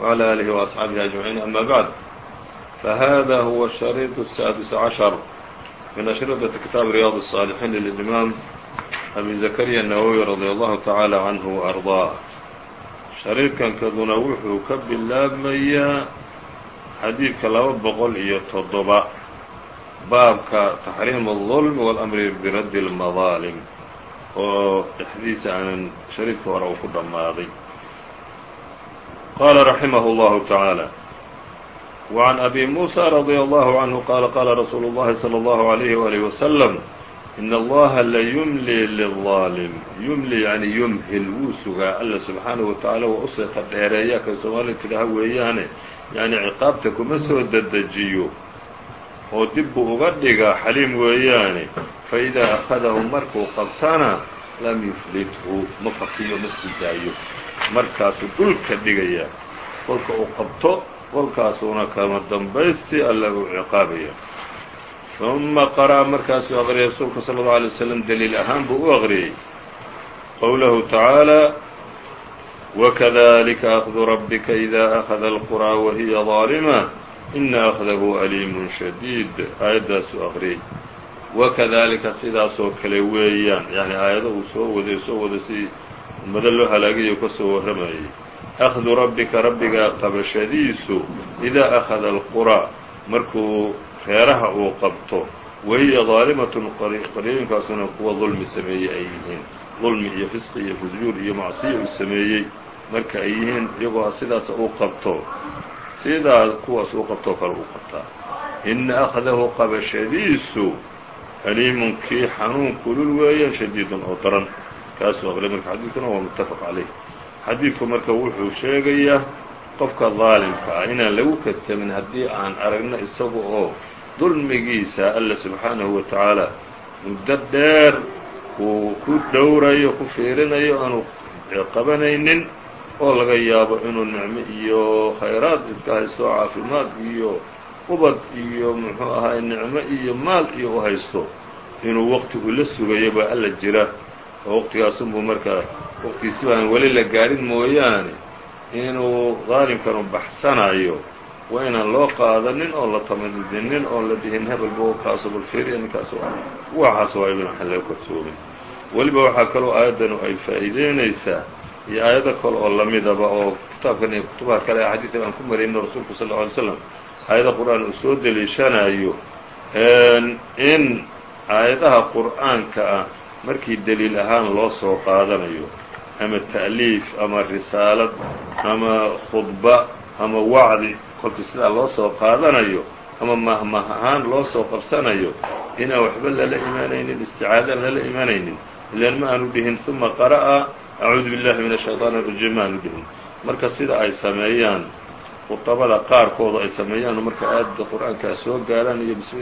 وعلى آله وأصحaaبه أجمعين أmا bعd فhذا هو الشhريط السادس عشر من أشhرطة kitاaب رياض الصالحين للإمام أبي زكريا النووي رضي الله تعالى عنه وأرضاه شhريطkan kaduna wuxuu ka bilaabmayaa xadiidka laba boqol iyo toddoba baabka تaxريم الظلم والأمر برد المظالم oo dhexdiisa aanan shariidka hore uu ku dhammaaday qala raximah اllahu taعaalى وعn abi muسى radي allahu عanهu qala qala rasuulu الlahi slى الlahu عalayh walih waslم in allaha layumli lلظaalim yumli yani yumhil wuu sugaa alla subxaanaه wa taعala waa u seeta dheereeya kay soomaalida tidhaaha weeyaane yani ciqaabta kuma soo dedejiyo oo dib buu uga dhigaa xaliim weeyaane faidaa akhadahu markuu qabtana lam yuflithu ma fakiyo ma sii daayo markaasuu dhulka dhigayaa kolka uu qabto kolkaasuuna kama dambaystii alla uu ciqaabaya ثuma qarأa markaasuu aqriyay rasuulku salى الlه عalيه wsلم daliil ahaan buu u aqriyey qowlahu tacaalى وkذلika أخdu رabika إida أخda الqرى wahiya ظاalمة ina أخdahu أliim shadيid aayaddaasuu aqriyey wakadalika sidaasoo kale weeyaan yani aayado uu soo waday soo wada si ummado loo halaagayo ka soo warramayay akhdu rabbika rabbiga qabashadiisu idaa akhada alquraa markuu reeraha uu qabto wahiya daalimatun qaryooyinkaasuna kuwa dulmi sameeyey ay yihiin dulmi iyo fisqi iyo fujjuur iyo macsiyo uu sameeyey marka ay yihiin iyagoo sidaas uu qabto sidaa kuwaas uu qabtoo kale uu qabtaa ina akhdahu qabashadiisu aliimun kii xanuun kulul weeyaan shadiidun oo daran kaasuu aqlay marka xadiidkuna waa muttafaq calayh. Xadiidku marka wuxuu sheegayaa qofka daalimka ah inaan lagu kadsamin haddii aan aragno isaga oo dulmigiisa alla subxaanahu wa tacaala muddo dheer uu ku dhowrayo ku fiirinayo aanu qabanaynin oo laga yaabo inuu nicmo iyo khayraad iska haysto caafimaad iyo ubad iyo muxuu ahaay nicmo iyo maal iyo u haysto inuu waqti la sugayo baa alla jira oo waqtigaasunbuu markaa waqtigiisi baan weli la gaadhin mooyaane inuu daalimkanu baxsanayo. Waa inaan loo qaadanin oo la tamadidinin oo la dhihin hebelba kaaso balferiya ninkaas waxaas waa ibn xan laga kortoomin weliba waxaa kaloo aayaddanu ay faa'iideynaysaa iyo aayado kale oo lamidaba oo kitaabkan iyo kutubaha kale axaadiida aan ku marayno rasuulku sal lla alay slam aayada qur'aan uu soo deliishanayo in aayadaha qur'aanka ah markii daliil ahaan loo soo qaadanayo ama ta'liif ama risaalad ama khudba ama wacdi kolkii sidaa loo soo qaadanayo ama mahmah ahaan loo soo qabsanayo inaan waxba lala imaanaynin isticaadana lala imaanaynin ilaan ma aanu dhihin uma qara'a acuudu billahi min ashayطaan arajiim ma aanu dhihin. Marka sida ay sameeyaan khutabada qaarkooda ay sameeyaan marka aada qur'aankaa soo gaaraan iyo bismi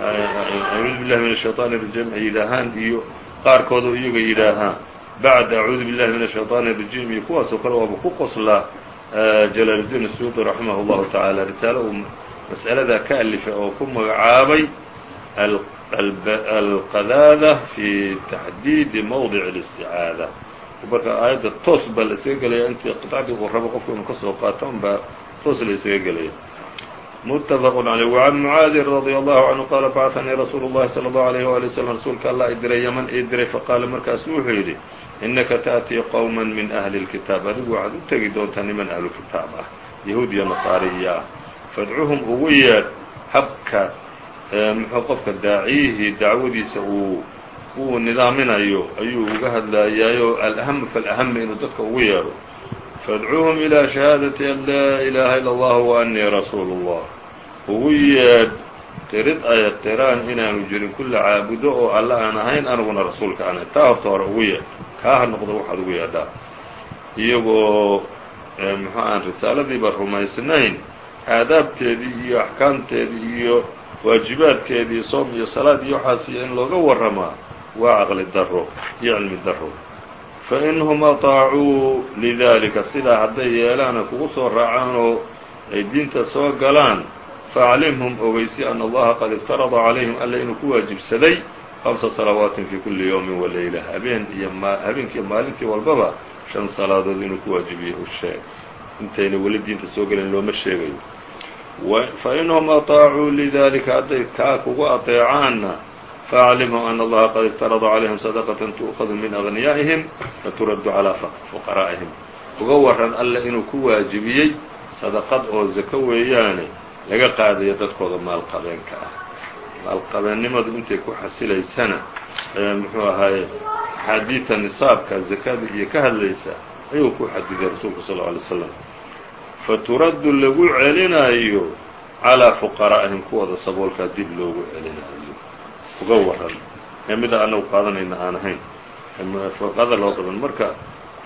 acuudu billahi min الshayطaan الrajiim ay yidhaahaan iyo qaarkooda iyaga yidhaahaan bacd acuudu billahi min الshayطaan الrajiim iyo kuwaasoo kale waaba ku qoslaa jalaaludiin الsuyuuطi raximah اllahu taعaalى risaalo uu mas'aladaa ka alifay oo ku magacaabay alqadaada fi taxdiidi mowdic الاsticaada marka aayadda toos baa la isaga gelaya intii qطacdii uu rabo qofku inuu ka soo qaato un baa toos la isaga gelaya متفق عليه وعن معاad رضي الله عنه qال بعثnيi رsuuل اللhi صلى الله عليه وaلي وسلم rasuulka allah i diray ymن ii diray faqاala markaasu wuxuu yidhi إنaka تأتيi qوما min أهلi الكitاab adigu waxaad u tegi doontaa niman ahlu kitaab ah yahuud iyo nasaariya ah fadcuhum ugu yeedh habka muxuu qofka daaciyihii dacwadiisa uu uu nidaaminayo ayuu uga hadlayaayo alأhm faاlأhm inuu dadka ugu yeedho fadcuuhum ilaa shahaadati an laa ilaaha ila allah wa annii rasuulu اllah ugu yeedh qirid ay qiraan inaanu jirin kulla caabudo oo alla aan ahayn aniguna rasuulka aan ahay taa horta hore ugu yeedh kaa ha noqdo waxaad ugu yeedhaa iyagoo muxu aan risaaladiiba rumaysnayn aadaabteedii iyo axkaamteedii iyo waajibaadkeedii soom iyo salaad iyo waxaas iyo in looga warramaa waa caqli daro iyo cilmi daro fainhum aطaacuu lidalika sidaa hadday yeelaana kugu soo raacaan oo ay diinta soo galaan faaclimhum ogeysi ana allaha qad iftarada calayhim alla inuu ku waajibsaday hamsa salawaatin fii kulli yowmin waleyla habeen iyo habeenkiiyo maalintii walbaba shan salaadood inuu ku waajibiyey u sheeg intayna weli diinta soo gelin looma sheegayo fainhum aطaacuu lidalika hadday kaa kugu aطeecaanna faaclimuu ana allaha qad iftarada calayhim sadaqatan tu'khadu min agniyaa'ihim faturaddu calaa fuqaraa'ihim uga waran alle inuu ku waajibiyey sadaqad oo zako weeyaane laga qaadayo dadkooda maalqabeenka ah maalqabeennimadu intay ku xasilaysana ee muxuu ahaay axaadiida nisaabka zakada iyo ka hadlaysa ayuu ku xadiday rasuulku sal alay slam faturaddu lagu celinayo calaa fuqaraa'ihim kuwooda saboolkaa dib loogu celinayo uga waran. Ee mida anagu qaadanayna aan ahayn. Fuqada loo qaban. Marka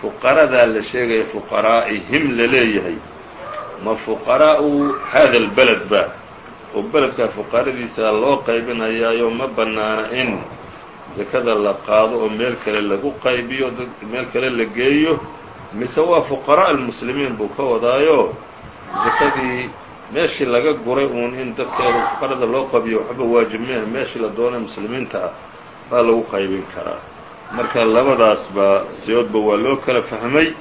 fuqaradaa la sheegaya fuqaraa'ihim la leeyahay ma fuqaraa'u hada اlbaled ba? Oo beledkaa fuqaradiisa loo qaybinayaayo ma bannaana in zakada la qaado oo meel kale lagu qaybiyo meel kale la geeyo mise waa fuqaraa almuslimiin buu ka wadaayo? Zakadii meeshii laga guray uun in dadkeeda fuqarada loo qabiyo waxba waajib meah meeshii la doonay muslimiinta ah baa lagu qaybin karaa marka labadaasba siyoodba waa loo kala fahmay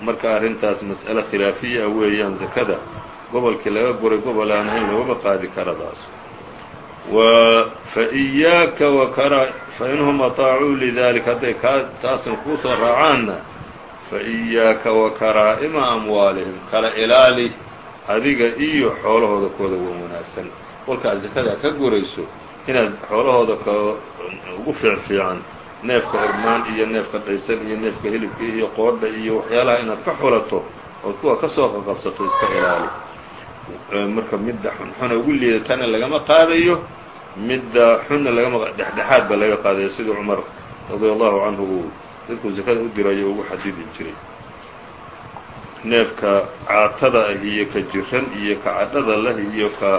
marka arrintaas mas'ale khilaafiya ah weeyaan zakada gobolkii laga guray gobol aan ahayn loogama qaadi karadaas faإyaaka wakara fainhum aطaacuu lidalika hadday kaa taasna kuusoo raacaanna faإyaaka wakaraa'ima amwaalihim kala ilaali adiga iyo xoolahooda kooda wa wanaagsan. Kolkaad zakada ka gurayso inaad xoolahooda ka ugu fiicfiican neefka irmaan iyo neefka dhaysan iyo neefka hilibka iyo qoodha iyo waxyaalaha inaad ka xulato ood kuwa ka soo qaqabsato iska ilaali. Marka midda xunxuna ugu liidatana lagama qaadayo midda xunna lagama dhexdhexaad ba laga qaadaya siduu cumar radia allahu canhu uu dadkuu zakada u dirayo ugu xadidi jiray neefka caatada ah iyo ka jiran iyo ka cadhada lah iyo ka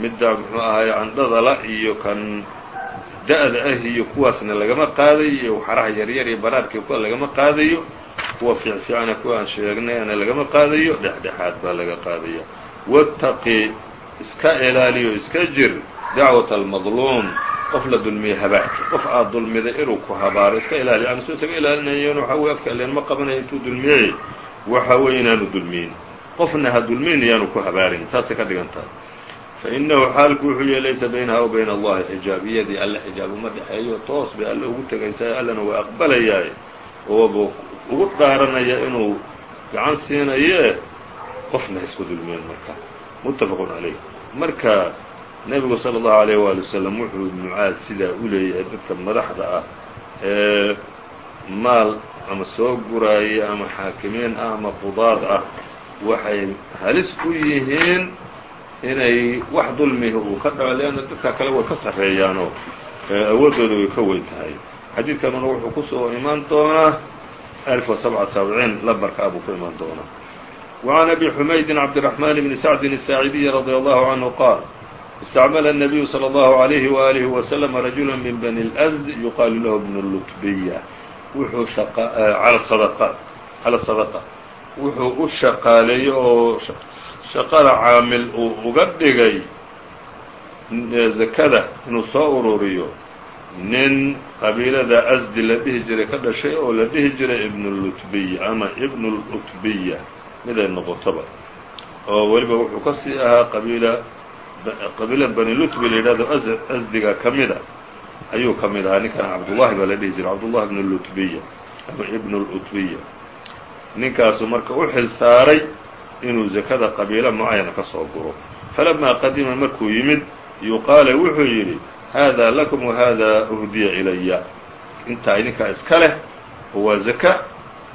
midda muxuu ahaye candhada la iyo kan da-da ah iyo kuwaasna lagama qaadayo iyo waxaraha yaryar iyo baraarkii kuwa lagama qaadayo kuwa fiicfiicana kuwa aan sheegnayana lagama qaadayo dhexdhexaad baa laga qaadaya wattaqi iska ilaaliyo iska jir dacwat almadluum qof la dulmiyey habaarki qof aad dulmiday inuu ku habaaro iska ilaaliyo aan su isaga ilaalinayon waxa weye afka ileen ma qabanayo intuu dulmiyey waxa weeye inaanu dulmiyin qofna ha dulmiyin iyaanu ku habaarin taasay ka dhigan tahay fainahu xaalku wuxuu yahy laysa baynaha wa bayna allahi xijaab iyadii alle xijaab uma dhexeeyo toos bay alle ugu tegaysaa allana waa aqbalayaay ooba ugu dhaaranaya inuu gacan siinaye qofna ha isku dulmiyen marka muttafaqun calayh marka nebigu salى الlahu عalيه wali waslm wuxuu mucaad sidaa u leeyahay dadka madaxda ah ee maal ama soo guraaya ama xaakimiin ah ama qudaad ah waxay halis u yihiin inay wax dulmihi uu ka dhaco leanna dadka kale way ka sarreeyaanoo awooddooda way ka weyn tahay xadiidkanuna wuxuu kusoo imaan doonaa alf وسبعة سبعين lmbarka abuu ku imaan doonaa وعن أبي حمaيد عبدالرحمن بن سعد الساعدي رضي الله عنه قال استعمل النبي صلى الله عليه وآله وسلم رجuلا من بني الأزد يuqاaل لh بن اللتبية wuxuu eh, ala sadaqaat cala sadaqa wuxuu u shaqaaleeyo oo shaqada caamil uu uga dhigay eh, zakada inuu soo ururiyo. Nin qabiilada asdi la dhihi jiray ka dhashay oo la dhihi jiray ibnulutbiya ama ibnulutbiya miday noqotoba. Oo weliba wuxuu ka sii ahaa qabiila qabiilad bani lutbi la yidhahdo asdiga ka mid a ayuu ka mid ahaa ninkan cabdullahi baa la dhihi jiray cabdullahi ibn lutbiya ama ibn lutbiya ninkaasu marka u xil saaray inuu zakada qabiilo mucayana ka soo guro falamaa qadima markuu yimid yuqaale wuxuu yidhi hada lakum wahada uhdiya ilaya intaa idinkaa iska leh oo waa zaka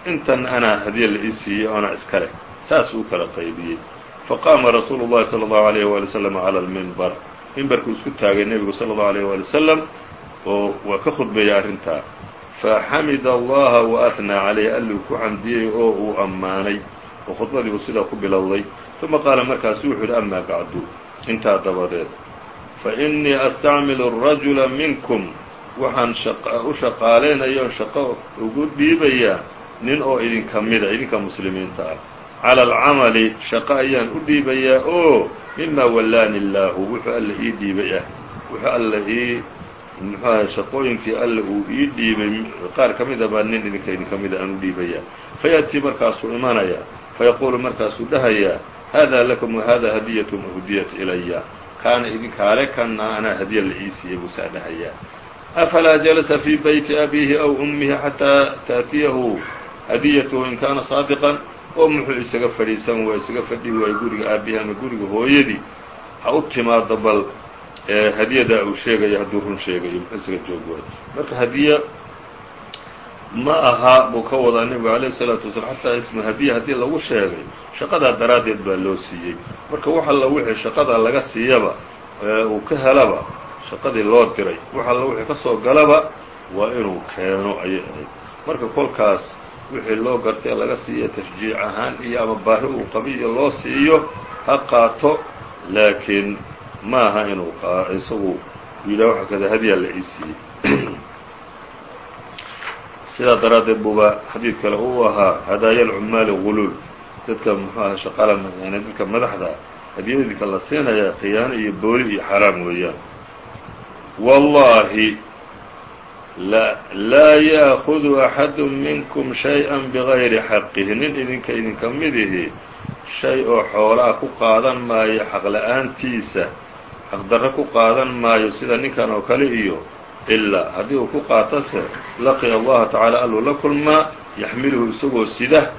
intan anaa hadiya la ii siiyey o anaa iska leh saas uu kala qaybiyey faqaama rasuulu llahi salى اllahu عalيyh wali wslam calى lmimbar mimbarkuu isku taagay nebigu salى اllahu عalيyh wali wasalam oo waa ka khudbeeyey arrintaa faxamida allaha waathnaa calayh alluu ku xamdiyey oo uu ammaanay oo khudbadii uu sidaa ku bilowday uma qaala markaasu wuxuu yidhi amaa bacdu intaa dabadeed faإnii astacmilu الrajula minkum waxaan u shaqaalaynaya oo shaqo ugu dhiibayaa nin oo idinka mida idinka muslimiinta ah calى alcamali shaqo ayaan u dhiibayaa oo mima wallaani illaahu wuxuu alla ii dhiibay ah wuxuu alla ii muxuaha shaqooyinkii alla uu ii dhiibay qaar ka mida baa nin idinka idinka mida aan u dhiibayaa fayaأtii markaasuu imanaya fayaquulu markaasuu dhahayaa hada lakum wahada hadiyatun uhdiyat ilaya kaana idinkaale kana anaa hadiya la ii siiyey buusaa dhahayaa afalaa jalasa fii bayti abiihi aw ummihi xataa taأtiyahu hadiyatuhu in kaana saadiqan. Oo muxuu isaga fadhiisan waa isaga fadhi waay guriga aabihi ama guriga hooyadii. Ha u timaado bal hadiyadaa uu sheegayo hadduu run sheegayo muxuu isaga joog waayo marka hadiya ma aha buu ka wadaa nebigu alayh الsalaatu wasalaam xataa ismu hadiya haddii lagu sheegay shaqadaa daraaddeed baa loo siiyey. Marka wax alla wixii shaqadaa laga siiyaba ee uu ka helaba shaqadii loo diray wax alla wixii ka soo galaba waa inuu keeno ayay ahayd. Marka kolkaas wixii loo gartay laga siiyo tashjiic ahaan iyo ama baahi uu qabiyo loo siiyo ha qaato laakiin ma aha inuu isagu yidhah waxa kada hadiyaa la ii siiyey. Sidaa daraaddeed buuba xadiid kale uu ahaa hadaaya alcummaali guluul. Dadka muxuu aha shaqaala yani dadka madaxda hadiyadinka la siinaya khiyaano iyo booli iyo xaraam weeyaan. Wallahi laa yaakudu axadu minkum shay-a bigayri xaqihi. Nin idinka idinka midihi shay oo xoolaa ku qaadan maayo xaqla-aantiisa xaqdarro ku qaadan maayo sida ninkan oo kale iyo ilaa haddii uu ku qaatase laqiya allaha tacaala alluu la kulmaa yaxmiluhu isagoo sida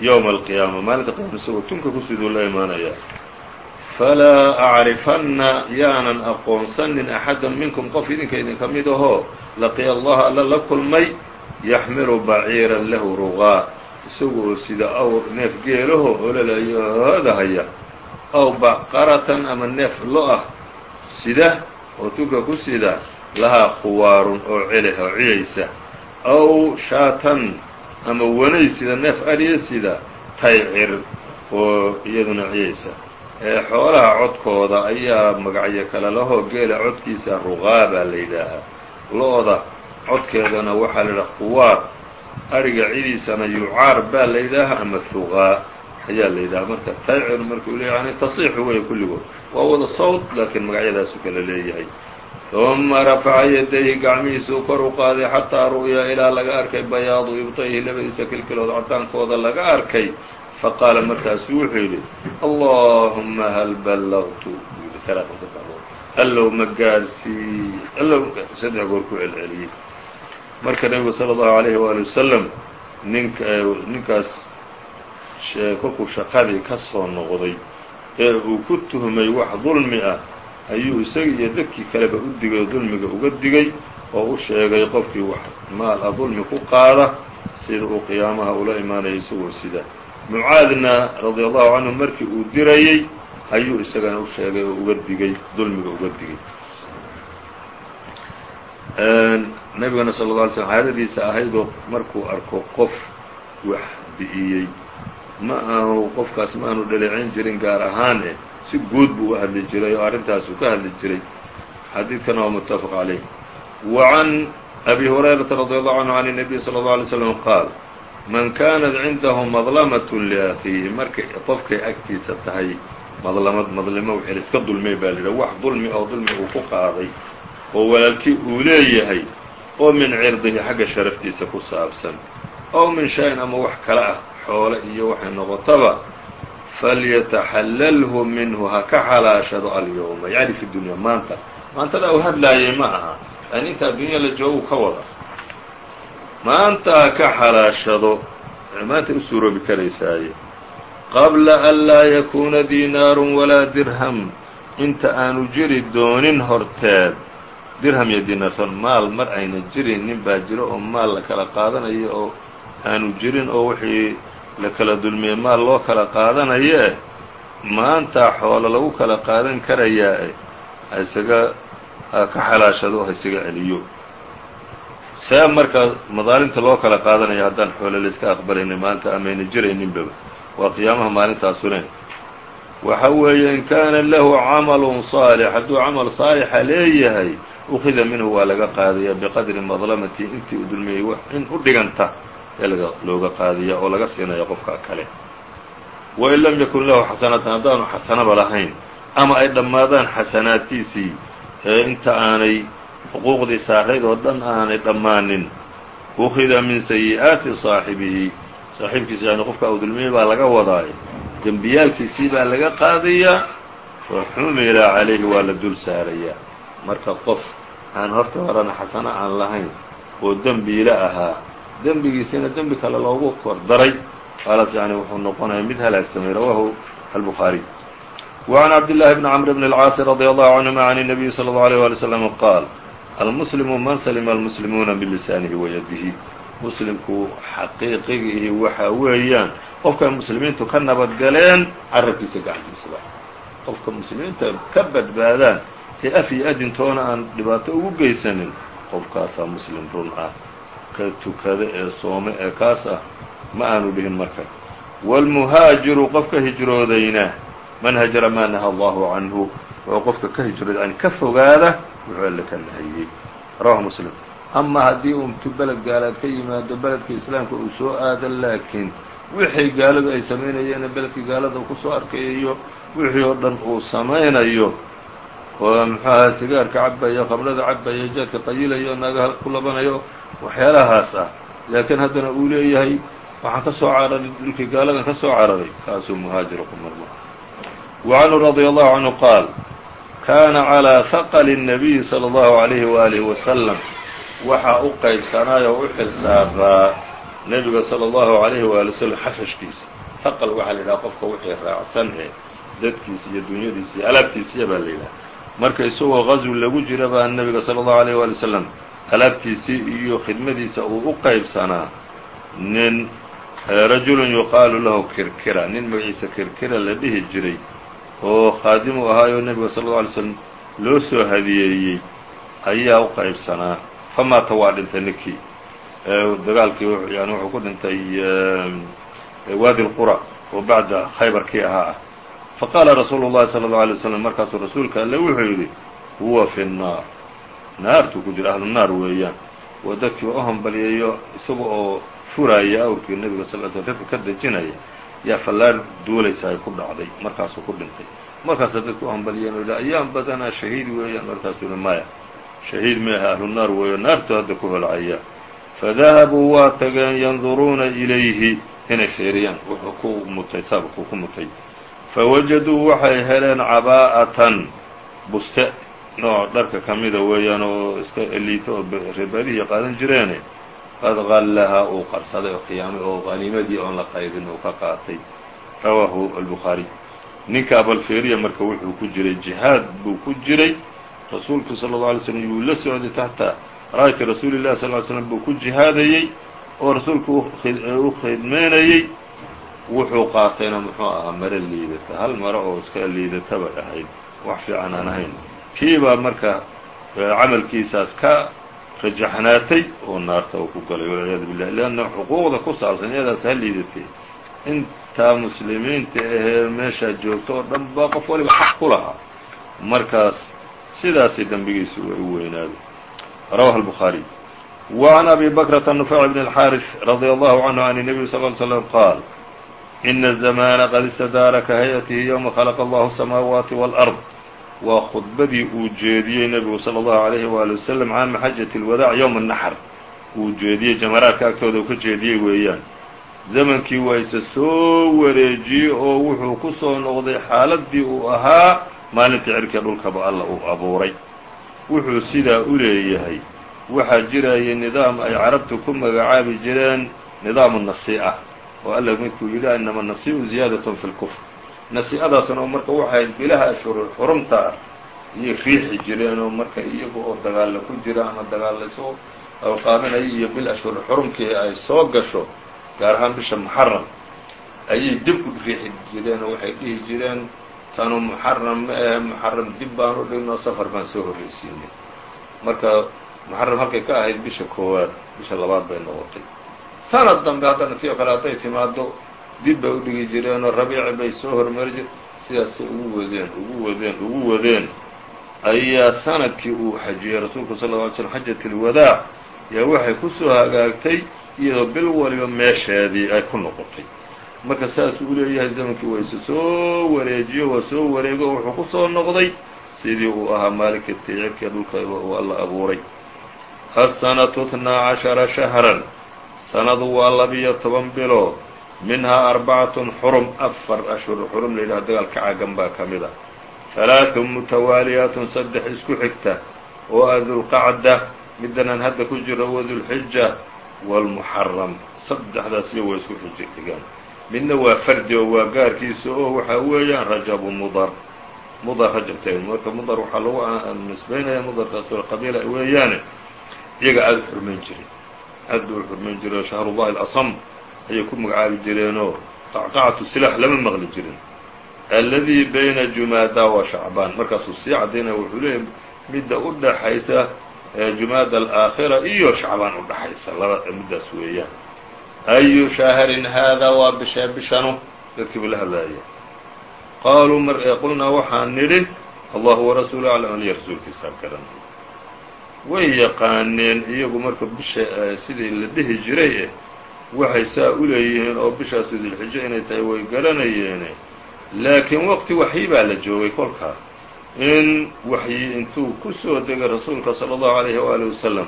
yowma alqiyaama maalinta qiyama isagoo tunka ku siduu la imaanaya falaa acrifanna yaanan aqoonsanin axada minkum qof idinka idinka mid ahoo laqiya allaha alla la kulmay yaxmilu baciiran lahu rugaa isagu oo sida awr neef geelaho ololayo hoodahaya aw baqaratan ama neef lo'ah sida oo tunka ku sida lahaa quwaarun oo celeh oo ciyaysa aw shaatan ama wanay sida neef adhiya sida taycir oo iyaduna ciyaysa xoolaha codkooda ayaa magacyo kale lahoo geela codkiisa ruqaa baa la yidhaahaa lo-da codkeedana waxaa la yidhaha quwaar ariga cidiisana yucaar baa la yidhaahaa ama huqaa ayaa la yidhaha marka faacil markuu leeya yani tasixu weeye kulligood waa wada sawd laakiin magacyadaasu kala leeyahay. Uma rafaca yadayhi gacmihiisuu kor u qaaday xataa ru'ya ilaa laga arkay bayaadu ibtayhi labadiisa kilkilood cadaankooda laga arkay. Faqaala markaasuu wuxuu yidhi allahuma hal ballagtu allow ma gaarsii allow saddex goor ku celceliyey. Marka nebigu sala allahu alayhi waali wasalam ninka ninkaas kolkuu shaqadii ka soo noqday ee uu ku tuhmay wax dulmi ah ayuu isaga iyo dadkii kaleba u digay oo dulmiga uga digay oo u sheegay qofkii wax maal a dulmi ku qaada sida uu qiyaamaha ula imaanaya isagoo sida mucaadna radia allahu canhu markii uu dirayey ayuu isagana u sheegay oo uga digay dulmiga uga digay. Nabigana sala lla alay slm caadadiisa ahaydoo markuu arko qof wax bi'iyey ma aanu qofkaas ma aanu dhaleecin jirin gaar ahaan eh si guud buu u hadli jiray oo arrintaasuu ka hadli jiray xadiidkana waa mutafaq calayh wa can abi hurayrata radi allahu canhu can الnabiy salى اlه alay slam qaal man kanat cindahu madlamaة liakhiihi markay qofkay agtiisa tahay madlamad madlimo wixii la iska dulmay baa la yidhaha wax dulmi oo dulmi uu ku qaaday oo walaalkii uu leeyahay oo min cirdihi xagga sharaftiisa ku saabsan ow min shay-in ama wax kale ah xoole iyo waxay noqotaba falyataxallalhu minhu ha ka xalaashado alyowma yacni fi dunya maanta. Maantada uu hadlaayay ma aha. Yani inta addunya la joogu ka wada. Maanta ha ka xalaashado. Maanta u suuroobi karaysaaye qabla an laa yakuuna diinaarun walaa dirham. Inta aanu jiri doonin horteed. Dirham iyo diinaarton maal mar ayna jirin nin baa jiro oo maal la kala qaadanayo oo aanu jirin oo wixii la kala dulmiyey maal loo kala qaadanaye maanta xoolo lagu kala qaadan karayaa ha isaga ka xalaashado ha isaga celiyo. See marka madaalimta loo kala qaadanaya haddaan xoolo layska aqbalayna maanta amayna jirayninbaba waa qiyaamaha maalintaasune waxa weeye in kaana lahu camalun saalix. Hadduu camal saalixa leeyahay ukida minhu waa laga qaadaya biqadri madlamati intii u dulmiyey in u dhiganta looga qaadiya oo laga siinaya qofka kale. Wain lam yakun lahu xasanatan haddaanu xasanaba lahayn ama ay dhammaadaan xasanaadkiisii ee inta aanay xuquuqdii saarayd oo dhan aanay dhammaanin. Ukida min sayi'aati saaxibihi saaxiibkiisa yani qofka uu dulmiyey baa laga wadaayo dembiyaalkiisii baa laga qaadayaa fa xumila calayhi waa la dul saarayaa marka qof aan horta horena xasano aan lahayn oo dembiile ahaa dembigiisina dembi kale loogu kor daray qaalaas yani wuxuu noqonaya mid halaagsamay rawaahu albukhaariy وعn cabdاللahi بn cمr بn الcاaص رadي الله عnهma عن النبي صلى الله عليه ولي وسلم qاal almuslimu man salima almuslimuuna bilisaanihi wayadihi muslimku xaqiiqigiihi waxa weeyaan qofka muslimiintu ka nabadgaleen carabkiisa gacantiisaba qofka muslimiinta ka badbaadaan ee af iyo adintoona aan dhibaato ugu geysanin qofkaasaa muslim run ah ka tukada ee soome ee kaas ah ma aanu dhihin marka. Wاlmuhaajiru qofka hijroodayna man hajara maa naha allahu canhu oo qofka ka hijrooda yani ka fogaada wuxuu alle ka nahiyey rawahu muslim. Ama haddii uu intu beled gaalaad ka yimaado beledka islaamka uu soo aado laakiin wixii gaaladu ay samaynayeena beledkii gaalada uu ku soo arkayayo wixii oo dhan uu samaynayo oo muxuu ahaa sigaarka cabayo khamrada cabayo jaadka qayilayo naagaha ku labanayo waxyaalahaas ah laakiin haddana uu leeyahay waxaan ka soo cararay dhulkii gaaladan ka soo cararay kaasuu muhaajir ku marmo وعنه رضي الله عنه قال كان على ثqل النبي صلى الله عليه وآله وسلم waxaa u qaybsanaay oo u xil saaraa nebiga salى الlahu عalيهi waali wsلم xashashkiisa haql waxaa la yidhaha qofka wixii raacsan ee dadkiisa iyo dunyadiisa iyo alaabtiisiya baa la yidhaha marka isagoo غazwi lagu jira baa nebiga salى الlahu عalيه waali wsلم alaabtiisii iyo khidmadiisa uu u qaybsanaa nin rajulu yuqaalu lahu kirkira nin magaciisa kirkira la dhihi jiray oo khaadim u ahaayoo nebiga sal lla alay slm loo soo hadiyeeyey ayaa u qaybsanaa famaata waa dhintay ninkii dagaalkii yani wuxuu ku dhintay waadi lqura oo bacda khaybarkii ahaa ah faqaala rasuulu llahi sala allau alay waslm markaasuu rasuulka alle wuxuu yidhi huwa fi nnaar naartuu ku jira ahlu naar weeyaan oo dadkii u hambalyeeyo isaga oo furaaya awrkii nebiga sal sl dadka ka dejinaya yaa fallaar duulaysa ay ku dhacday markaasuu ku dhintay markaasa dadku u hambaliyeen o ayaan badanaa shahiid weeyaan markaasuu yihi maya shahiid meaha ahlu naar weeyo naartu hadda ku holcaya fadahabuu waa tageen yanduruuna ilayhi inay feeriyaan wuxuu ku mutay saabkuu ku mutay fawajaduu waxay heleen cabaa'atan buste nooc dharka ka mida weeyaan oo iska liito oo reebaadihii qaadan jireene qad qallahaa uu qarsaday oo qiyaamay oo qaniimadii oon la qaybin uu ka qaatay rawaahu albukhaariy ninka abalfeeriya marka wuxuu ku jiray jihaad buu ku jiray rasuulku sala اllau alay slm yuu la socday taxta raayati rasuuli llahi sal ly slm buu ku jihaadayey oo rasuulku u khidmeynayey wuxuu qaatayna muxuu ahaa mare liidata. Hal mare oo iska liidataba ahayd. Wax fiican aan ahayn. Kiibaa marka e, camalkiisaas ka rajaxnaatay oo naarta uu ku galay walciyaadu billah leanna xuquuqda ku saabsan iyadaas ha liidatay intaa muslimiinta ahee meeshaa joogta oo dhan baa qof waliba xaq ku lahaa. Markaas sidaasay dembigiisu way u weynaada rawaha albukhaariy wa can abi bakrata nufayc bn alxaaris radia allahu canhu can الnabiy sal l slm qaal إna الزmاna qad istadaara ka hayأtihi ywma khلqa اllahu الsamaawaati والأrض waa khudbadii uu jeediyey nebigu salى الlahu عalيhi wali waslm caama xajaة الwadاع ywma الnaxr uu jeediyey jamaraadka agtooda uu ka jeediyey weeyaan zamankii waa isa soo wareejiyey oo wuxuu ku soo noqday xaaladii uu ahaa maalintii cirkiya dhulkaba alla uu abuuray wuxuu sidaa u leeyahay waxaa jirayay nidaam ay carabtu ku magacaabi jireen nidaamu nasii'a oo alla midkuu yidhi inama nasii'u ziyaadatun fi lkufr nasii'adaasuna marka waxay bilaha ashhurul xurumta ah iyay riixi jireen oo marka iyaga oo dagaalla ku jira ama dagaal laysoo qaadanaya iyo bil ashhurul xurumkii ay soo gasho gaar ahaan bisha muxaram ayay dib u riixi jireen oo waxay dhihi jireen tanu muxaram ma ahe muxaram dib baan u dhignoo safar baan soo horreysiinay. Marka muxaram halkay ka ahayd bisha koowaad bisha labaad bay noqotay sanad dambe haddana tii o kale hadday timaado dib bay u dhigi jireenoo rabiici bay soo hormari jire sidaasay ugu wadeen ugu wadeen ugu wadeen. Ayaa sannadkii uu xajiyey rasuulku sal lla alay slm xajat alwadaac yaa waxay ku soo hagaagtay iyadoo bil waliba meesheedii ay ku noqotay. Marka saasuu u leeyahay zamankii waa isa soo wareejiyo waa soo wareego oo wuxuu ku soo noqday. Sidii uu ahaa maalinka ticirkii dhulka uu alla abuuray. Aلsanatu اtnaa cashara shahran sanadu waa labiyo toban bilood minhaa arbacatun xurum afar ashhur xurum la yidhaha dagaalka caagan baa ka mid a. Halaaثun mutawaaliyaatun saddex isku xigta oo a dulqacda midanaan hadda ku jiro wadulxija wاlmuxaram saddexdaas iyo waa isku xigaan midna waa fardi oo waa gaarkiisa oo waxaa weeyaan rajabu mudar. Mudar rajabteen marka mudar waxaa lagu nisbaynaya mudarkaas qabiila weeyaane iyaga aada u xurmayn jiray aad u xurmayn oo shahrullahi اlasam ayay ku magacaabi jireenoo qacqacatu silax lama maqli jirin. Alladii bayna jumaada wa shacbaan markaasuu sii caddaynaya wuxuu leeyahy midda u dhaxaysa jumaada alaakhira iyo shacbaan u dhaxaysa laba middaas weeyaan. Ayu shahrin haadaa waa bishee bishanu? Dadkiibu la hadlaaya. Qaaluu qulnaa waxaan nidhi allahu warasuulu aclam aliya rasuulkiisaa garan way yaqaaneen iyagu marka bisha sidii la dhihi jiray eh waxay saa u leeyihiin oo bishaasu dilxijo inay tahay way garanayeene laakiin waqti waxyi baa la joogay kolkaa in waxyi intuu ku soo degay rasuulka sala allahu alayhi waalihi wasalam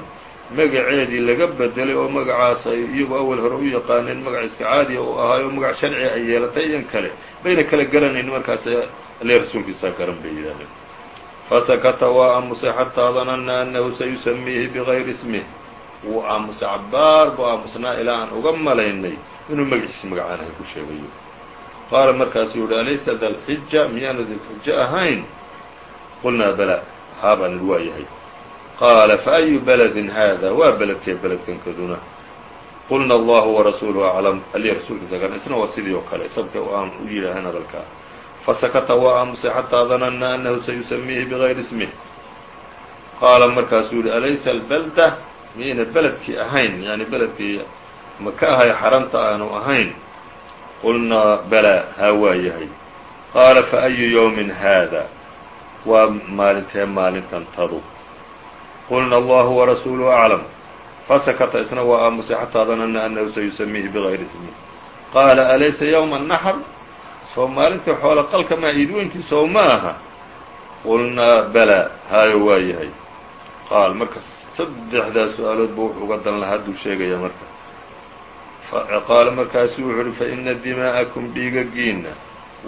magaceedii laga bedelay oo magacaas ay iyagu awal hore u yaqaaneen magac iska caadiya u ahaayo magac sharci ay yeelatay iyan kale bayna kala garanayn markaas alle rasuulkiisaa garan bay yidhahdeen fasakata waa aamusay xataa danana annahu sayusamiihi bigayri ismih wuu aamusay cabbaar buu aamusnaa ilaa aan uga malaynay inuu magaciisi magacaanahay ku sheegayo qaala markaasuu yihi alaysa dalxija miyaanu dilxijo ahayn qulnaa bala haabaan idhi waa yahay qaala faayu beledin haada waa beledkee beledkankaduna qulna allahu warasuuluhu aclam aliya rasuulkiisa garan isna waa sidii oo kale sabka aan u yidhaahan fasakata waa aamusay xataa danana annahu sayusamiihi bigayri ismih qaala markaasuu yihi alaysa albalda miyayna beledkii ahayn yani beledkii maka ahay xaramta aanu ahayn qulnaa balaa haa waa yahay qaala faayu yowmin haada waa maalintee maalintan tadu qulna allahu warasuuluhu aclam fasakata isna waa aamusay xataa danana annahu sayusamiihi bigayri ismih qaala alaysa yowma naxr soo maalintii xoola qalka maa iidweyntii sow ma aha. Qulnaa balaa haayo waa yahay. Qaal marka saddexdaa su'aalood ba wuxuu uga dan lahaa hadduu sheegaya marka. Qaala markaasuu wuxu uhi faina dimaa'akum dhiigagiinna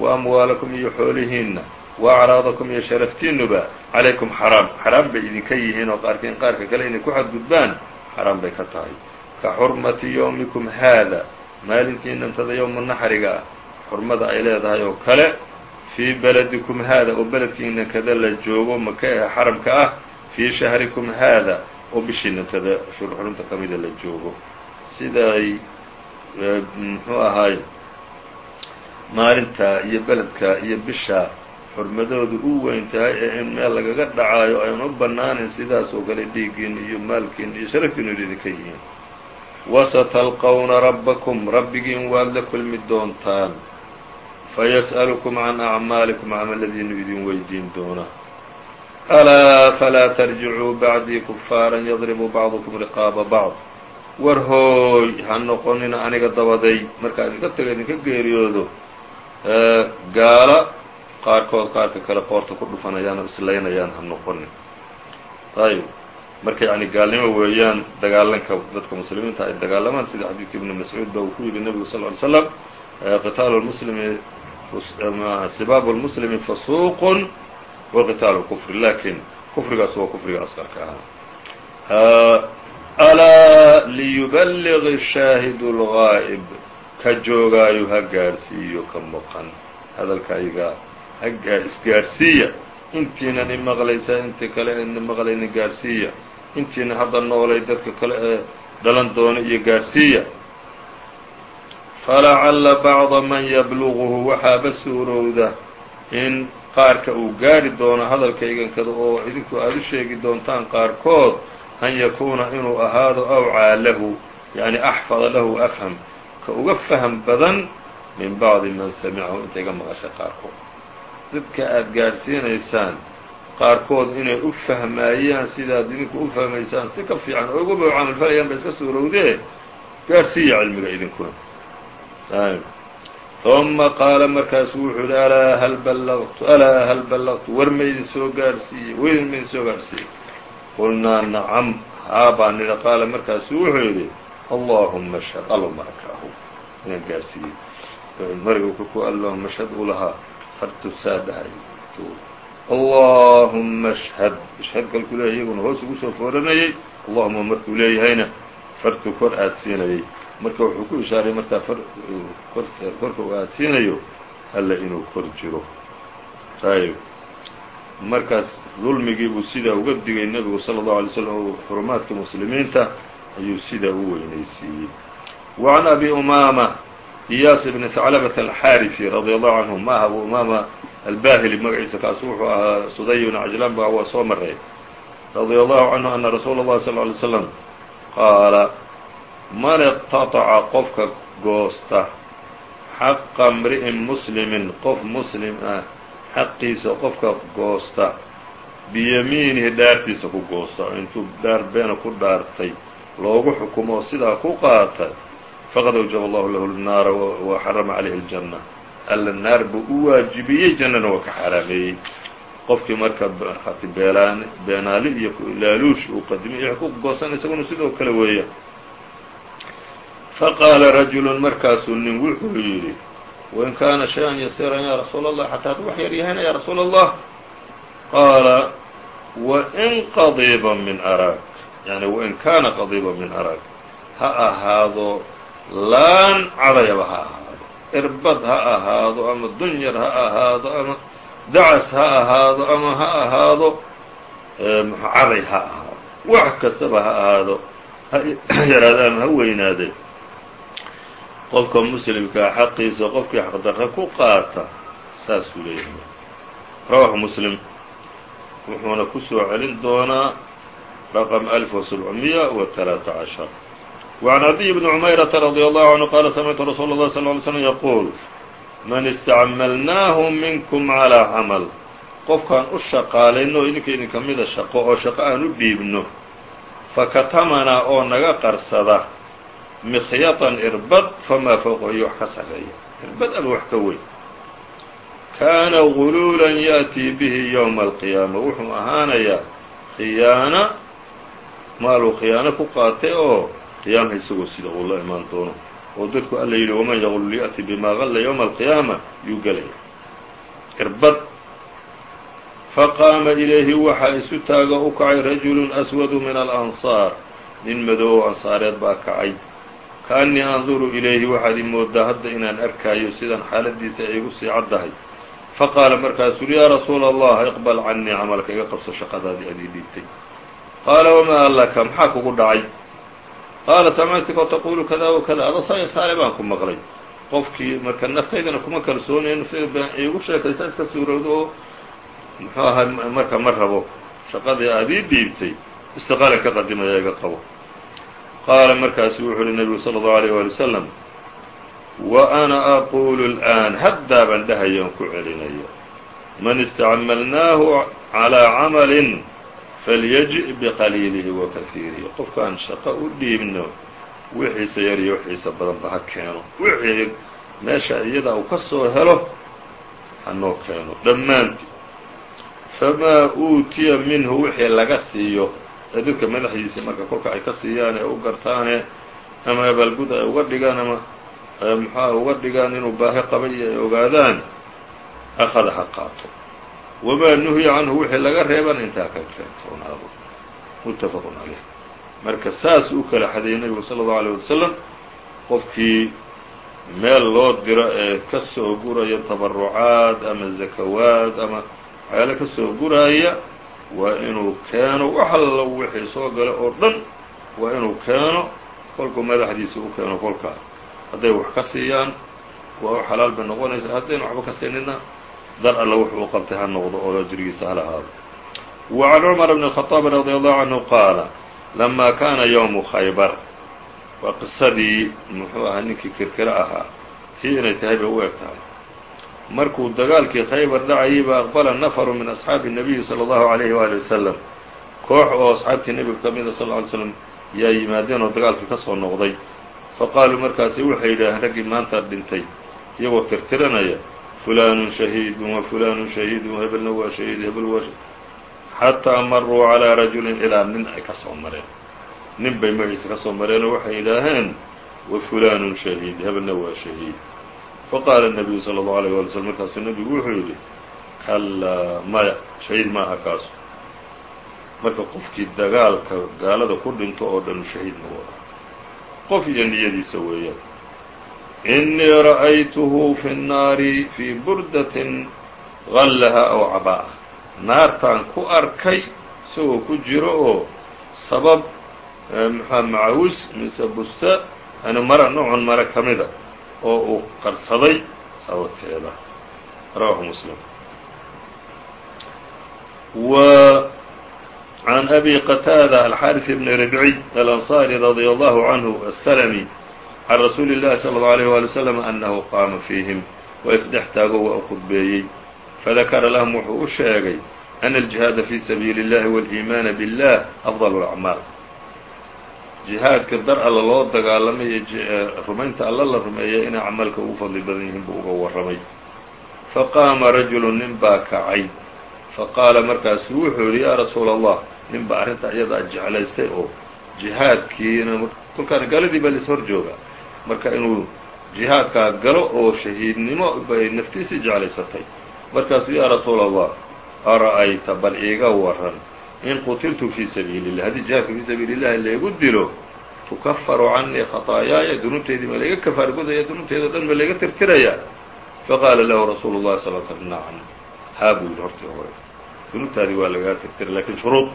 wa amwaalakum iyo xoolihiinna wa acraadakum iyo sharaftiinuba calaykum xaraam. Xaraam bay idinka yihiin oo qaarkiin qaarka kale inay ku xadgudbaan xaraam bay ka tahay. Ka xurmati yowmikum haada maalintiinantada yowma naxriga ah xurmada ay leedahay oo kale fii beledikum haada oo beledkiina kada la joogo maka ee xaramka ah fii shahrikum haada oo bishiinantada xurunta ka mida la joogo. Siday muxuu ahaay maalinta iyo beledka iyo bisha xurmadoodu u weyn tahay ee in meel lagaga dhacaayo ayaan u bannaanin sidaas kale dhiiggiin iyo maalkiin iyo sharaftiinu idinka yihiin. Wasatalqawna rabbakum rabbigiin waad la kulmi doontaan fayas'alukum can acmaalikum camaladiinu idin weydiin doona alaa falaa tarjicuu bacdii kufaaran yadribu bacdukum riqaaba bacd war hooy ha noqonina aniga dabaday markaa idinka taga idinka geeriyoodo gaala qaarkood qaarka kale qoorta ku dhufanayaan islaynayaan ha noqonin ayb marka yani gaalnimo weeyaan dagaalanka dadka muslimiinta ay dagaalamaan sida xadiidka ibni mascuud ba uu ku nebigu sal ly slam qitaalu lmuslimi sibaabu lmuslimi fasuuqun wa qitaalu kufri laakiin kufrigaas waa kufriga asqarka ahaa alaa liyuballiq shaahidu lgaa'ib ka joogaayo ha gaadhsiiyo ka maqan hadalkayga ha isgaadhsiiya intiinan i maqlaysaa intii kale ina maqlayna gaadhsiiya intiina hadda noolay dadka kale ee dhalan doona iyo gaadhsiiya falacalla bacda man yabluguhu waxaaba suurowda in qaarka uu gaadhi doono hadalkaygankada oo idinku aada u sheegi doontaan qaarkood an yakuuna inuu ahaado awcaa lahu yani axfada lahu afham ka uga faham badan min bacdi man samicahu inta iga maqashay qaarkood dadka aada gaadhsiinaysaan qaarkood inay u fahmaayaan sidaad idinku u fahmaysaan si ka fiican oo uguba camalfalayaan ba iska suurowdee gaadhsiiya cilmiga idinkuna uma qaala markaasu wuxuu yihi alaa hal ballaqtu alaa hal ballaqtu war maydin soo gaadhsiiyey waydin maydin soo gaadhsiiyey qulnaa nacam haa baan nidhi qaala markaasu wuxuu yidhi allahuma ashhad allo markaahu inaan gaarsiiyey mariga ku allahuma ashhad uu lahaa fartu saa dhahay allahuma ashhad ishhad kalkuu leeyahy iyaguna hoos ugu soo fooranayey allahuma markuu leeyahayna fartu kor aadsiinayay marka wuxuu ku ishaaray markaa korka uu aadsiinayo alla inuu kor jiro ayb markaas dulmigii buu sidaa uga digay nebigu salى الlaه alay slm oo xurumaadka muslimiinta ayuu sidaa u weynaysiiyey وعan abi umama iyaas bni ثaclabة alxariثi radي allahu canhu ma aha abu umama albahili magaciisa kaasu wuxuu ahaa suday bn cajlan ba waa soo maray radي allahu canhu ana rasuula اllahi sl ly slm qaala man iqtataca qofka goosta xaqa mri'in muslimin qof muslim ah xaqiisa qofka goosta biyamiinihi dhaartiisa ku goosta intuu dhaar beena ku dhaartay loogu xukumo sidaa ku qaata faqad awjaba allahu lahu lnaara wa xarama calayhi aljanna. Alla naar buu u waajibiyey jannana waa ka xaraameeyey. Qofkii marka hati beenaali iyo laaluush uu qadimiy ku goosanaysa isaguna sidoo kale weeya faqaala rajulu markaasuu nin wuxuu yidhi wain kaana shay-an yasiiran ya rasuula allah xataa hadduu wax yar yahayna ya rasuula allah qaala wain qadiiba min araag yani wain kaana qadiiba min araag ha ahaado laan cadayaba ha ahaado irbad ha ahaado ama dunyar ha ahaado ama dacas ha ahaado ama ha ahaado caday ha ahaado wax kastaba ha ahaado ha yaraada ama ha weynaade qofka muslimkaa xaqiisa qofkii xaqdarra ku qaata saasuu leeyahay rawaxu muslim wuxuuna ku soo celin doonaa raqم أف وسبعمية وثلاثة عشر وعن عدي بن عميرة رضي الله عنه قال سمعت رsuل الله صلى اه عليه وسلم يقول من اsتacmalnaaه miنكم عalى cمل qofkaan u shaqaalayno idinka idinka mida shaqo oo shaqo aan u dhiibno fakatamanaa oo naga qarsada mikhyaطan irbad famaa fowqahu iyo wax ka sareeya irbad al wax ka weyn. Kaana guluulan ya'tii bihi yowma alqiyaama. Wuxuu ahaanayaa khiyaana maaluu khiyaano ku qaatay oo qiyaamaha isagoo sida uu la imaan doono. Oo dadku alla yidhi waman yaqlul ya'ti bimaa qalla yowma alqiyaama? Yuu gelaya irbad. Faqaama ilayhi waxaa isu taaga u kacay rajulu aswadu min alansaar. Nin madoobo ansaareed baa kacay kaannii anduru ilayhi waxaad i moodaa hadda inaan arkaayo sidan xaaladiisa ay igu sii caddahay. Faqaala markaasuu yaa rasuula allah iqbal canii camalka iga qabso shaqadaadii aad ii dhiibtay. Qaala wamaa laka? Maxaa kugu dhacay? Qaala samictuka taquulu kada wakada ada saya saale baan ku maqlay. Qofkii marka naftaydana kuma kalsoonayo naftayda baan iigu sheekaysaa iska suurowdo oo muxuu ahaa marka ma rabo shaqadii aad ii dhiibtay istiqaalan ka qadimaya iga qabo qaala markaasu wuxuu uhi nebigu salى اllahu alيyه wali wasalam wa ana aquulu اlآan haddaa baan dhahayoon ku celinayo man istacmalnaahu calىa camalin falyaji' biqaliilihi wa kahiirihi qofkaan shaqo u dhiibno wixiisa yar iyo wixiisa badanba ha keeno wixii meesha iyada uu ka soo helo hanoo keeno dhammaantii famaa uutiya minhu wixii laga siiyo dadka madaxdiisa marka kolka ay ka siiyaan ee u gartaane ama abaalgud ay uga dhigaan ama muxuuha uga dhigaan inuu baahi qabay iyo ay ogaadaan akhada ha qaato. Wamaa nuhiya canhu wixii laga reeban intaa ka keentoonaado muttafaqun caleyh marka saas u kala xadeeyey nebigu sala allahu aleyh wasalam qofkii meel loo diro ee ka soo guraya tabarucaad ama zakawaad ama waxyaale ka soo guraaya waa inuu keeno wax alla wixii soo gala oo dhan waa inuu keeno kolkuu madaxdiisa u keeno kolkaa hadday wax ka siiyaan waa u xalaal bay noqonaysa haddayna waxba ka siinina dar alla wuxuu u qabtay ha noqdo oo ajrigiisa hal ahaado wa can cumar bn الخaطاab radي allahu canhu qaala lama kana ywmu khaybar waa qisadii muxuu ahaa ninkii kirkiro ahaa tii inay tahay bay u eg tahay markuu dagaalkii khaybar dhacayay ba aqbala nafaru min asxaabi الnabiyi salى اllahu عalayhi wali wasalam koox oo asxaabtii nebiga ka mida sal ly slam yaa yimaadeen oo dagaalkii ka soo noqday faqaaluu markaasi waxay yidhaaheen raggii maanta dhintay iyagoo tirtiranaya fulaanun shahiidun wa fulaanun shahiidun hebelna waa shahiid hebel waa xataa maruu calىa rajulin ilaa nin ay ka soo mareen nin bay magaciisa ka soo mareen oo waxay yidhaaheen وفulan شhهيid hebelna waa شhهيid faqاala النبiyu slى الlه عليه وaلي slم markaasuu nebigu wuxuu yidhi kalaa maya شhahiid maaha kaasu marka qofkii dagaalka gaalada ku dhinto oo dhanu shahiid ma wada qof iyo niyadiisa weeyaan إنii ra'aytuhu fi الnaari fii burdaة غallaha أw cabاءة naartaan ku arkay isagoo ku jiro oo sabab mxua macawis mise busta yani mara nocon mare ka mida oo uu qarsaday sababteeda rawahu muslim w عن أbي qتاadة الxاrث بن ربعي الأنصاري رضي الله عنه السلمي عن رsuuل اللhi صلى الله عليه ولي وسلم أنه qاama فيهim waa isdhex taago waa khudbeeyey فذakra لهم wuxuu u sheegay أن الجهاaد في سبيiل اللhi والإيماaن بالله أفضل الأعماaل جihaadka dar alla loo dagaalamay rumaynta alla la rumeeya inay camalka ugu fadli badan yihiin buu uga warramay. Faqaama rajulu nin baa kacay faqaala markaasu wuxuu yidhi yaa rasuula allah nin baa arrinta iyadaa jeclaystay oo jihaadkiina kolkaana gaaladii baa lais hor jooga marka inuu jihaadkaa galo oo shahiidnimo bay naftiisii jeclaysatay. Markaasuu yaa rasuula allah ara'ayta bal iiga waran in qutiltu fii sabiili اllah haddii jihaadka fii sabiili اllahi laygu dilo tukafaru canii khaطaayaaya dunuubteydii ma layga kafaar gudaya dunuubteeda o dhan ma layga tirtiraya faqaala lahu rasuulu الlahi sal l slm nacam haa buu yidhi hortii hore dunuubtaadii waa lagaa tirtiray lakiin shuruud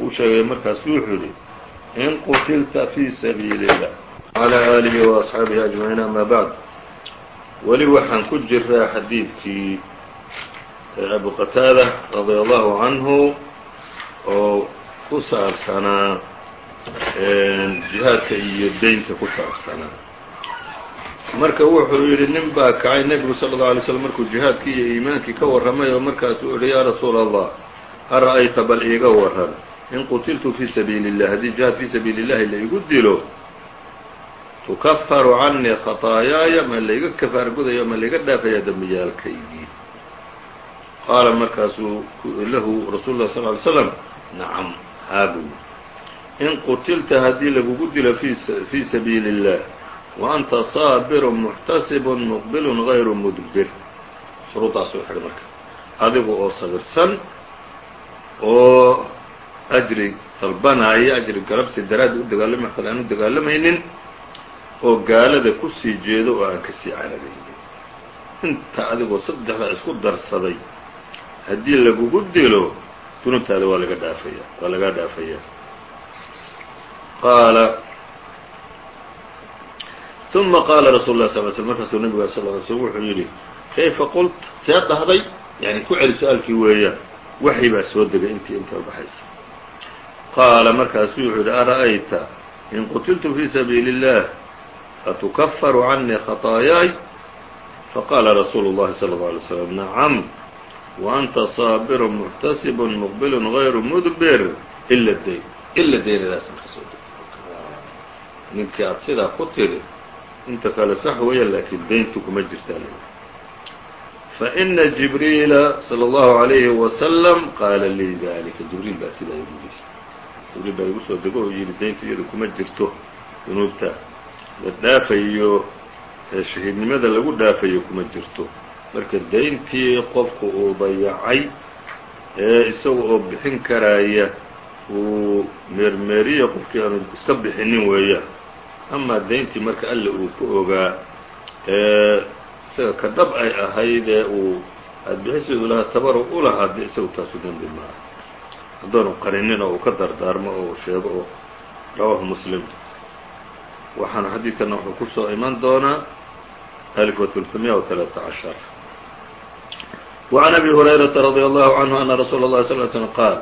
uu sheegay markaasu wuxuu yidhi in qutilta fii sabiili اllah wعalى aalihi وaصxaabihi أجmaعiin ama bعd weli waxaan ku jiraa xadiidkii abu qataada radي allahu canhu oo ku saabsanaa jihaadka iyo deynta ku saabsanaa marka wuxuu yidhi nin baa kacay nebigu sala اlه alay slm markuu jihaadkii iyo iimaankii ka warramay oo markaasuu yihi yaa rasuula allah ara'ayta bal iiga waran in qutiltu fii sabiili اllah haddii jihaad fii sabiili اllahi la igu dilo tukafaru canii khaطaayaaya ma layga kafaar gudayo ma layga dhaafaya dembiyaalkaygii qaala markaasuu lahu rasuul lah sal ly slam nacam haabu in qutilta haddii lagugu dilo fii sabiili اllah wa anta saabirun muxtasibun muqbilun غayru mudbir shuruudaasuu xidhay marka adigu oo sabirsan oo ajri dalbanaya ajri garabsi daraaddi u dagaalama kale aan u dagaalamaynin oo gaalada ku sii jeedo oo aan ka sii inta adigoo saddexdaa isku darsaday haddii lagugu dilo dunuubtaada waa laga dhaafaya waa lagaa dhaafayaa qaala ثuma qaala rasuul lah sal sl markaasuu nabiga sal ly slm wuxuu yidhi kayfa qult see dhahday yani ku celi su-aalkii weeyaan waxyi baa soo degay intii inta baxaysa qaala markaasuu wuxuu yidhi ara'ayta in qutiltu fii sabiili الlah atukafaru canii khaطaayaay faqaala rasuulu الlahi salى الlه alay slm nacam waanta saabir muxtasib muqbil غayru mudbir ila dayn ila daynadaas marka soo deg ninkii aad sidaa ku tiri inta kale sax weya laakiin dayntu kuma jirtaa faإna jibriila slى الlahu عalayhi wasalam qaala lii dalika jibriil baa sidaa igu yidhi jibriil baa igu soo dego oo yidhi dayntu iyadu kuma jirto dunuubta la dhaafayo ee shahiidnimada lagu dhaafayo kuma jirto marka dayntii qofku uu dayacay ee isaga oo bixin karaaya uu meermeeriya qofkii aanu iska bixinin weeyaan amaa dayntii marka alle uu ku ogaa ee isaga ka dhab ay ahayd ee uu aadbixisidu lahaa tabaru u lahaa dee isagu taasu dembi maaha. Haddaanu qarinin oo uu ka dardaarmo oo uu sheego oo rawahu muslim. Waxaana xadiidkana wuxuu ku soo iman doonaa alif wa ulثumiya wa وعن أbي هريرة رضي الله عنه أن رsuuل الله صل ل سلم qاaل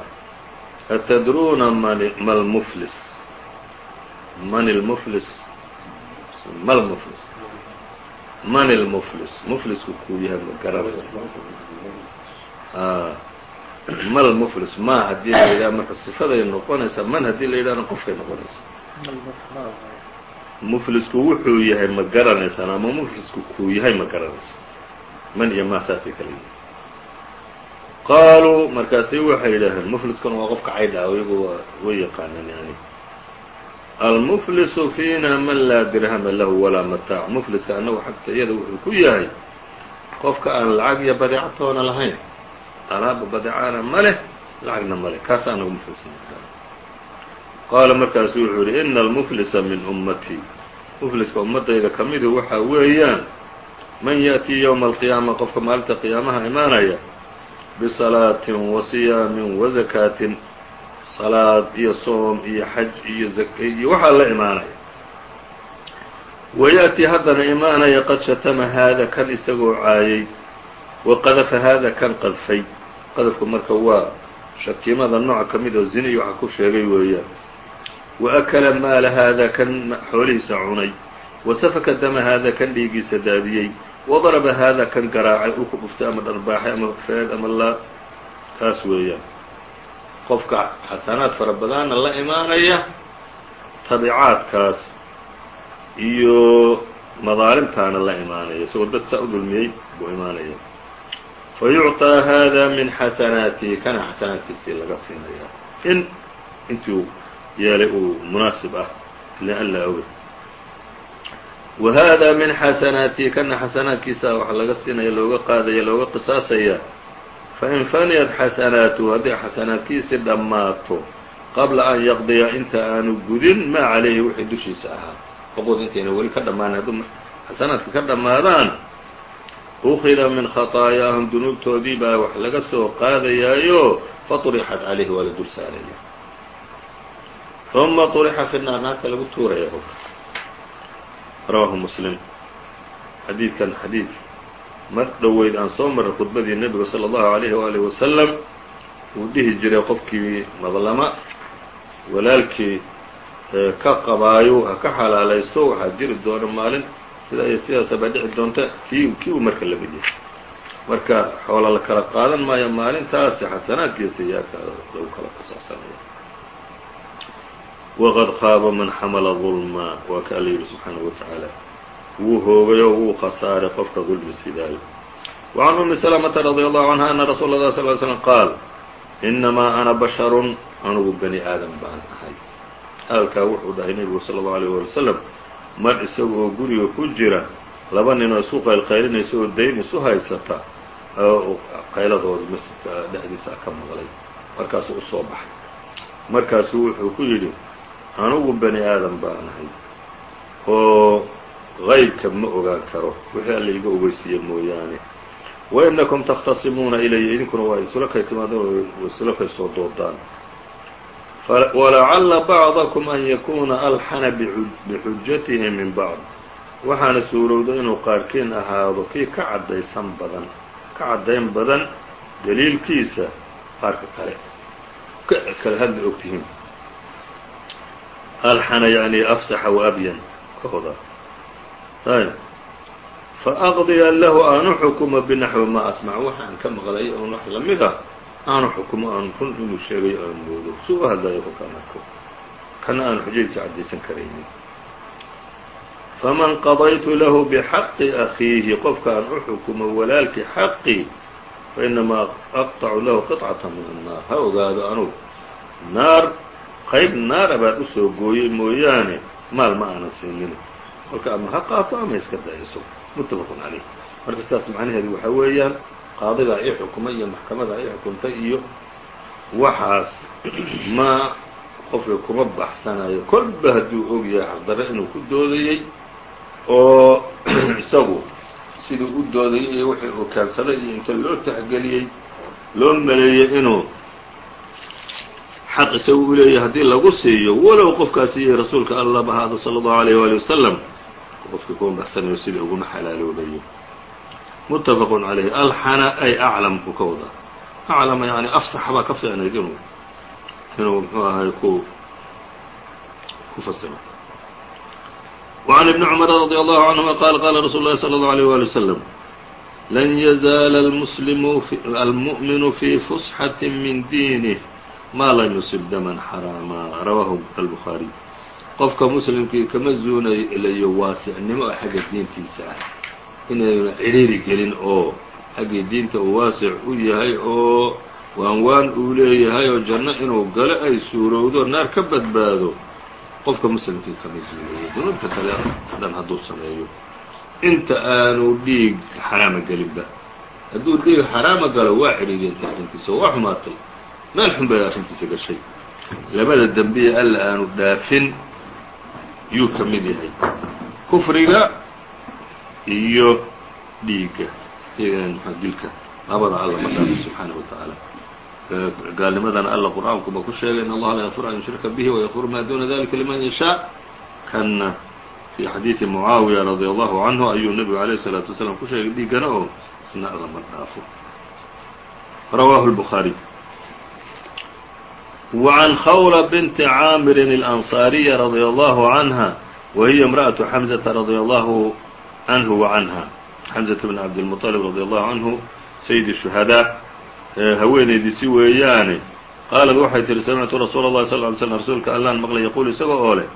أتdrوna ma الmfلس man الmfلس ma الmfلس man الmfلس mflisku kuu yahay ma garanaysa ma الmfلس ma hadii la yidhaha marka صifaday noqonaysaa man hadii la yidhahna qofkay noqonaysaa mflisku wuxuu yahay ma garanaysaan ama mflisku kuu yahay ma garanaysaan man iyo ma saasay kala yihin qaaluu markaasi waxay yidhaaheen mfliskuna waa qofka caydha iyagu way yaqaanaan yani almuflisu fiina man laa dirhama lahu walaa mataac mufliska annagu xagta iyada wuxuu ku yahay qofka aan lacag iyo badeecatoona lahayn alaaba badeecaana ma leh lacagna ma leh kaas anagu muflisna qaala markaasu wuxuu yihi ina almuflisa min ummatii mufliska ummaddayda ka midu waxaa weeyaan man yaأtii ywma alqiyaama qofka maalinta qiyaamaha imaanaya bisalaatin wa siyaamin wa zakaatin salaad iyo soom iyo xaj iyo zake iyo waxaa la imaanaya. wayaأtii haddana imaanaya qad shatama haada kan isagoo caayay. wa qadafa haada kan qadfay qadafku marka waa shatiimada nooca ka mid oo zini iyo waxa ku sheegay weeyaan. wa akala maala haada kan xoolihiisa cunay. wa safaka dama haada kan dhiigiisa daadiyey wa daraba haada kan garaacay uu ku dhuftay ama dharbaaxay ama feed ama la kaas weeyaan qofka xasanaad fara badanna la imaanaya tabicaadkaas iyo madaalimtaana la imaanaya isagoo dad saa u dulmiyey buu imaanaya fa yucطىa hada min xasanaatihi kana xasanaadkiisii laga siinayaa in intuu yeelay uu munaasib ah lian la oge wa hada min xasanaatihi kana xasanaadkiisa waxa laga siinaya looga qaadaya looga qisaasaya fain faniyat xasanaatuhu haddii xasanaadkiisii dhammaato qabla an yaqdiya inta aanu gudin maa calayhi wixii dushiisa ahaa oqod intayna weli ka dhammaan hadduu xasanaadka ka dhammaadaan ukida min khaطaayaahum dunuubtoodii baa wax laga soo qaadayaayo faطurixat calayhi waa la dul saaraya uma طurixa fi naar naarta lagu tuuraya qofka rawaahu muslim xadiidkan xadiid mar dhoweyd aan soo maray khudbadii nebiga salى اllahu عalayhi waalihi wasalam uu dhihi jiray qofkii madlama walaalkii ka qabaayo ha ka xalaalaysto waxaa jiri doona maalin sida iyo sidaasa baa dhici doonta tii kii uu marka lamid yahay marka xoola la kala qaadan maayo maalintaasi xasanaadkiiyo sayi-aadka lagu kala qisaasanaya waqad qaaba man xamala ظulma waa ka alla yidhi subxaanaه wa tacaala wuu hoogay oo wuu khasaaray qofka dulmi sidaayo وعn أmi سلمةa رadي الله عanهa أna rasuul الlah صل ل sلم qaal inamaa ana basharun anugu bani aadam baan ahay hadalkaa wuxuu dhahay nebigu salى الlaه عalيه wali wsلم mar isaga oo guriga ku jira laba nin oo isu qaylqaylinaysa oo dayn isu haysata qayladooda masjidka dhexdiisa ka maqlay markaasuu usoo baxay markaasuu wuxuu ku yidhi anugu bani aadam baan ahay oo qaybka ma ogaan karo. Wixii alla iga ogeysiiye mooyaane. Wainakum takhtasimuuna ilaya idinkuna waa isula kay timaadeen oo isula kay soo doodaan. Walacalla bacdakum an yakuuna alxana bixujatihi min bacd waxaana suurowda inuu qaarkiin ahaado kii ka caddaysan badan ka caddayn badan daliilkiisa qaarka kale. Kale hadla ogtihiin alxana yani afsaxa waabyan ka hoda. Ayb faaqdiya lahu aanu xukumo binaxwi ma asmac waxaan ka maqlay oon wax la mid ah aanu xukumo aan run inuu sheegayo aan moodo suu u hadlayo arko. Kana aan xujadiisa caddaysan karaynin. Faman qadaytu lahu bixaqi akhiihi qofkaan u xukumo walaalkii xaqii fainamaa aqطacu lahu qiطcata min annaar. Ha ogaado anugu naar qayb naara baan u soo gooyey mooyaane maal ma aanan siinin. Kolka ama ha qaato ama iska dayso muttafaqun calayh. Marka sidaas macnaheedu waxaa weeyaan qaadigaa ii xukumay iyo maxkamadaa ii xukuntay iyo waxaas ma qofka kuma baxsanayo kolba hadduu og yahay xaqdarre inuu ku doodayey oo isagu siduu u doodayay iyo wixii uu keensaday iyo inta loo taxgeliyey loo maleeyey inuu xaq isagu u leeyahay haddii lagu siiyo walow qofkaasi iyo rasuulka allaba haada salى الlahu عalيه wali wasalam qofkii kuma baxsanayo sidii uguma xalaaloobayo mutafaq عalayh alxana ay aclam buu ka wadaa aclama yani afsax baa ka fiicnayd inuu inuu mxuu ahay ku ku fasiro وعn iبn cmr radي الlه عanهuma qal qala rasuul اlahi slى الlه عalيه walي وsلم lan yزaala almuؤminu fي fusxaة min diinih ma lam yusib daman xaraama rawaahu albukhaariy qofka muslimkii kama zuunayo waasicnimo xagga diintiisa ah inayna cidhiiri gelin oo xaggii diinta uu waasic u yahay oo waanwaan uu leeyahay oo janno inuu galo ay suurowdo naar ka badbaado qofka muslimkii kama zuulayo dunuubta kale dhan hadduu sameeyo inta aanu dhiig xaraama gelinba hadduu dhiig xaraama galo waa cidhiidiyantay arrintiisa oo waa xumaatay meel xun bay arrintiisa gashay. Labada dembiye alla aanu dhaafin yuu ka mid yahay. Kufriga iyo dhiigga. Iyagan dilka? Labada alla ma dhaafin subxaana wa tacaala gaalnimadana alla qur'aankuba ku sheegay in allaha la yakfur an yushrika bihi wayakfur maa duuna dalika liman yashaa kanna fii xadiidi mucaawiya radia allahu canhu ayuu nebigu alayh الsalaatu wasalaam ku sheegay dhiiggana oo isna alla ma dhaafo. Rawaahu lbukhaariy وعn khawla binti caamirin الأnصاariya radي allahu canha wa hiya imraأaة xamزةa radي allahu canhu وcanha xamزة bn cabdالmuطلب radي allahu canhu sayid الشhuhadاء haweenaydiisi weeyaane qaalad waxay tihi samictu rasuula اllahi sal ly slm rasuulka allaan maqlay yaquul isaga oo leh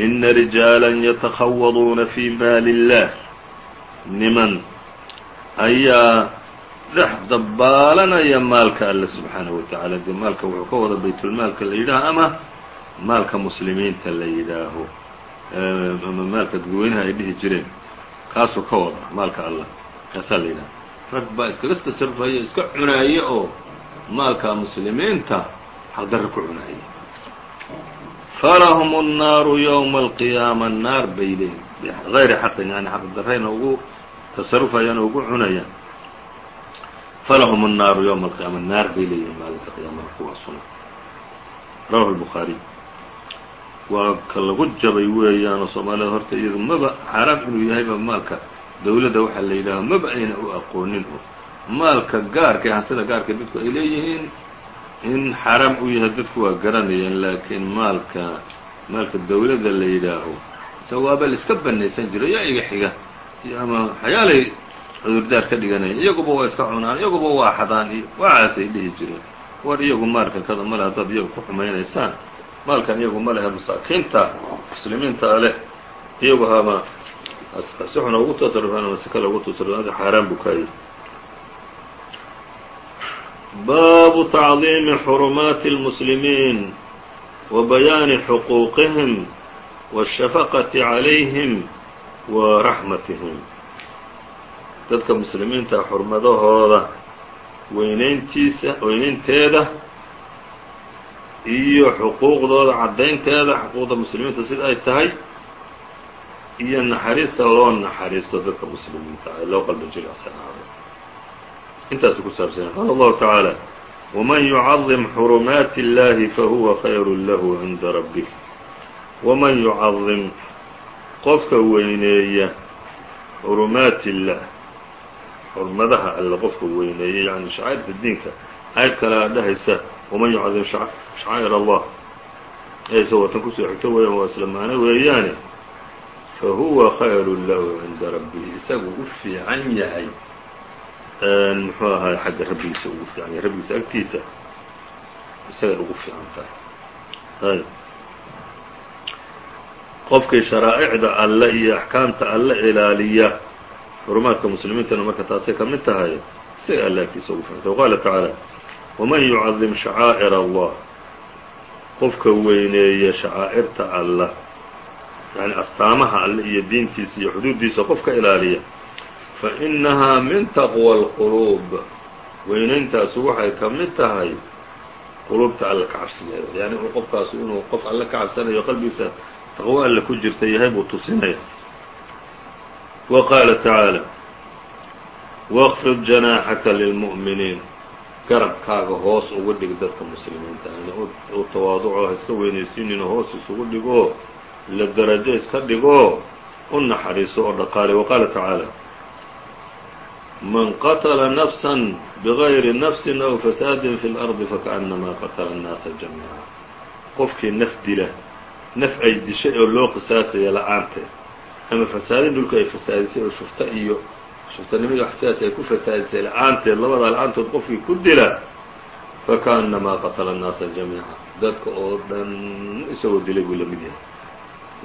ina rijaalan yatakhawaduuna fii maali اllah niman ayaa dhex dabaalanaya maalka alle subxaanahu watacaala dee maalka wuxuu ka wada baytulmaalka la yidhaaho ama maalka muslimiinta la yidhaaho ama maalka dadweynaha ay dhihi jireen kaasuu ka wada maalka allah kaasaa la yidhaha rag baa iskaga tasarufaya iska cunaaya oo maalka muslimiinta xaqdarra ku cunaaya falahum الnaaru ywma alqiyaama naar bay leeyiin bغayri xaqin yani xaqdarrayna ugu tasarufayaan oo ugu cunayaan flhm الnaaru ywma alqiyaama naar bay leeyihiin maalinta qiyaamada kuwaasuna rawahu lbukhaariy waa ka lagu jabay weeyaanoo soomaalida horta iyadu maba xaaraam inuu yahayba maalka dowladda waxaa la yidhaaha maba ayna u aqoonin maalka gaarka ee hantida gaarka dadku ay leeyihiin in xaaraam u yahay dadku waa garanayaan laakiin maalka maalka dowladda la yidhaaho isaga waaba la iska banaysan jiray yaa iga xiga iyo ama waxyaalay cudurdaar ka dhiganaya iyaguba waa iska cunaan iyaguba waa xadaan iyo waacaasay dhihi jireen. War iyagu maalkankada male haddaad iyagu ku xumaynaysaan maalkan iyagu ma lehe masaakiinta muslimiintaa leh. Iyagu haba si xuna ugu tasarufaan ama si kale ugu tasarufaan xaaraan buu kaayahy baabu tacdiimi xurumaati اlmuslimiin wa bayaani xuquuqihim waاshafaqati calayhim wa raxmatihim dadka muslimiinta xurmadahooda weynayntiisa weynaynteeda iyo xuquuqdooda caddaynteeda xuquuqda muslimiinta sida ay tahay iyo naxariista loo naxariisto dadka muslimiinta ee loo qalba jilicsanaado intaasu ku saabsanya qaala allahu tacaala waman yucadim xurumaati اllahi fahuwa khayru lahu cinda rabbih. Waman yucadim qofka weyneeya xurumaati illah xurmadaha alle qofka weyneeya yani shacairta diinka aayad kale aa dhahaysa waman yucadim shacaa'ir allah. Aysa watan ku soo xigto weeyaan waa isla maano weeyaane fahuwa khayru lahu cinda rabbihi. Isagu u fiican yahay muxuu ahaay xagga rabbigiisa ugu fiican yahay rabbigiisa agtiisa. Isagay ugu fiican tahay. Ayb. Qofkii sharaa'icda alle iyo axkaamta alle ilaaliya xurumaadka muslimiintana marka taasay ka mid tahay isaga alle agtiisa ugu fiican tahay waqaala tacaala waman yucadim shacaa'ir allah? Qofka weyneeya shacaa'irta allah yani astaamaha alle iyo diintiisa iyo xuduuddiisa qofka ilaaliya fa innahaa min taqwa alquluub. Weynayntaasi waxay ka mid tahay quluubta alle ka cabsigeeda yani qofkaasu inuu qof alle ka cabsanayo qalbigiisa taqwo alle ku jirta yahay buu tusinaya wa qaala tacaala waqfid janaaxaka lilmu'miniin garabkaaga hoos ugu dhig dadka muslimiinta yani u tawaaduco ha iska weynaysiinino hoos isugu dhigoo la darajo iska dhigoo u naxariiso oo dhaqaale waqaala tacaala man qatla nafsa bغayri nafsi aw fasaadi fi اlardi fakaأnamaa qatla الnaasa jamiica qofkii naf dila naf ay dishay oo loo qisaasaya la-aanteed ama fasaadin dhulku ay fasaadisay oo shufta iyo shuftanimada wax sidaas ay ku fasaadisay la'aanteed labadaa la'aantood qofkii ku dila fakaanamaa qatala الnaasa jamiica. Dadka oo dhan isagoo dilay buu la mid yahay.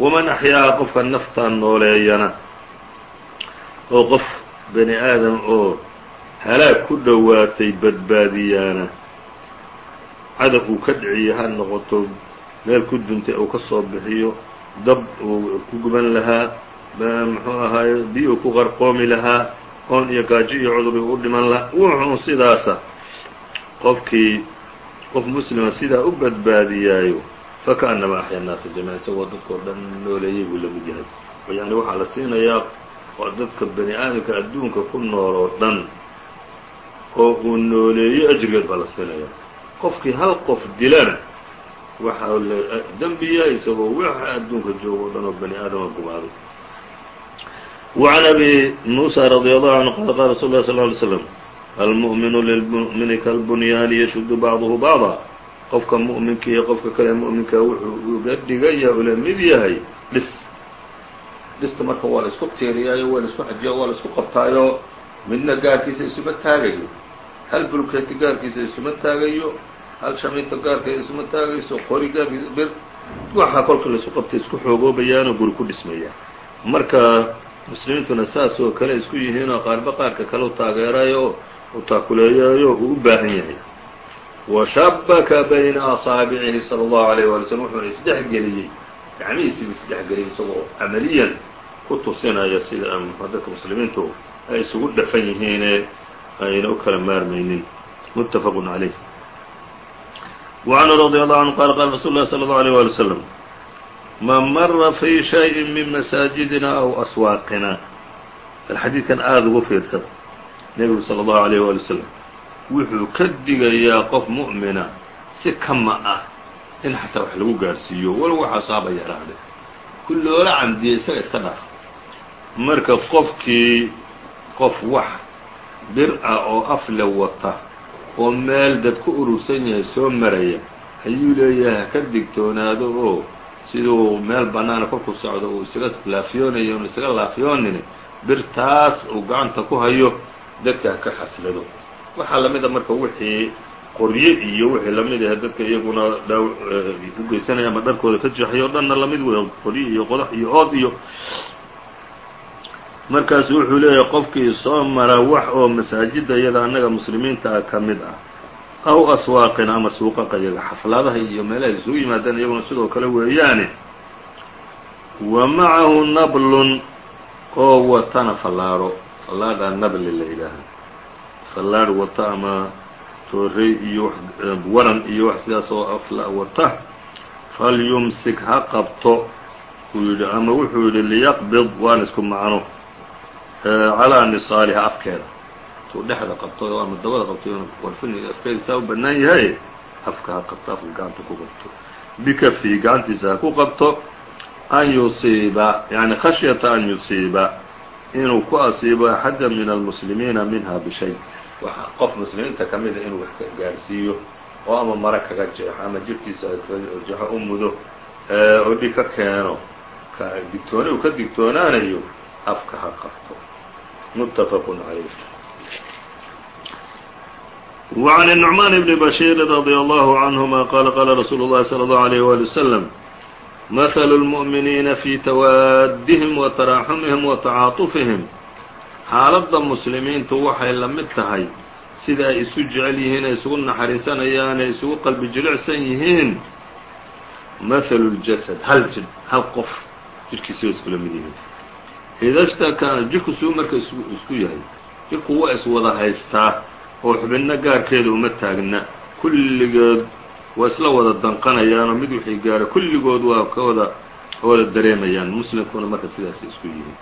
Waman axyaaa qofka naftan nooleeyana oo qof bani aadam oo halaag ku dhowaatay badbaadiyaana cadab uu ka dhiciyo ha noqoto meel ku duntay uu ka soo bixiyo dab uu ku guban lahaa muxuu ahaaye biyu ku qarqoomi lahaa oon iyo gaajo iyo cuduri u dhiman lahaa wuxuu sidaasa qofkii qof muslima sidaa u badbaadiyaayo fakaأnama axya الnaasa jamiica isagoo dadkao dhan nooleeyey buu lamid yahay oo yani waxaa la siinayaa waa dadka bani aadamka adduunka ku nool oo dhan oo uu nooleeyo ajrigeed baa la siinayaa qofkii hal qof dilana waxa dembiya isagoo waxa adduunka joogo o dhan oo bani aadama gumaaday وعn أbي موسى رضي الله عنه qال qال رsuل الله صلى اه عليه وسلم الmؤmiن للmؤmiن kالبنyاn yشhد بعضه بعضا qofka muؤminka iyo qofka kale muؤminka wuxuu uga dhigaya ula mid yahay dhis dhista marka waa la isku tiiriyaayo waa la isku xajiya waa la isku qabtaayo midna gaarkiisa isuma taagayo hal bulkeeti gaarkiisa isuma taagayo hal shamiito gaarkeeda isuma taagayso qori gaarkiisa bir waxaa kolka laisu qabtay isku xoogoobayaanoo guri ku dhismayaan marka muslimiintuna saas oo kale isku yihiin oo qaarba qaarka kale u taageerayo oo u taakuleeyayo uu u baahan yahay. Washabaka bayna asaabicihi sala allahu alayh waala slm wuxuuna isdhexgeliyey gacmihiisiibu isdhexgeliyey isagoo camaliyan ku tusinaya sida dadka muslimiintu ay isugu dhafan yihiine ayna u kala maarmaynin. Muttafaqun calayh wacanhu radi allahu canhu qaala qaala rasuulu lahi sala allahu alيh wali w man mara fii shayin min masaajidina aw aswaaqina. Bal xadiidkan aada ugu fiirsan nebigu sala allahu alayh waali wasalam wuxuu ka digayaa qof mu'mina si kama ah in xataa wax lagu gaarsiiyo. Wal waxaa saaba yaraade. Ku loola camdiyay isaga iska dhaaf. Marka qofkii qof wax bir ah oo afle wata oo meel dad ku urursan yahay soo maraya ayuu leeyahay ha ka digtoonaado oo siduu meel bannaana kolkuu socdo uu isaga laafiyoonayo unu isaga laafiyoonin birtaas uu gacanta ku hayo dadka ka xaslado waxaa lamida marka wixii qorye iyo wixii la mid ah dadka iyaguna dhaaw u geysanaya ama dharkooda ka jeexayo o dhanna la mid wey qorye iyo qodax iyo ood iyo. Markaasu wuxuu leeyahay qofkii soo mara wax oo masaajidda iyada annaga muslimiinta ah ka mid ah aw aswaaqina ama suuqaqa iyaga xafladaha iyo meelaha isugu yimaadaan iyaguna sidoo kale weeyaane wa macahu nablun oo watana fallaaro. Fallaadhaa nabli la yidhaaha. Fallaadh wata ama toorey iyo waran iyo wax sidaas oo afla wata falyumsik ha qabto uu yidhi ama wuxuu yidhi liyaqbid waan isku macno calaa nisaaliha afkeeda intuu dhexda qabto ama dabada qabto warfin afkeeda saa u bannaan yahay. Afka ha qabto afka gacanta ku qabto. Bikafihi gacantiisa ha ku qabto. An yusiiba yani khashyata an yusiiba. Inuu ku asiibo axada min almuslimiina minha bishay qof muslimiinta ka ah inuu wax gaarsiiyo oo ama mara kaga jeexo ama jirhkiisa jeexo u mudo oo dhig ka keeno digtooni uu ka digtoonaanayo afka ha qabto. Muttafaqu calayh وعن النعمان بن بشير رضي الله عنهما قال قال رsuuل اللhi صلى الله عليه ولي وسلم مثل المؤمنيiنa في توادهم وتراxمهم وتعاaطفهم xaaladda muslimiintu waxay la mid tahay sida ay isu jecel yihiin ay isugu naxariisanayaan ay isugu qalbi jilicsan yihiin مثل الجسد hal jir hal qof jirkiisa bay iskula mid yihiin ida shtakaa jirku suu marka isku yahay jirku waa iswada haystaa oo xubinno gaarkeeda uma taagna. Kulligood waa isla wada danqanayaanoo mid wixii gaara kulligood waa ka wada wada dareemayaan. Muslimkuna marka sidaas isku yihiin.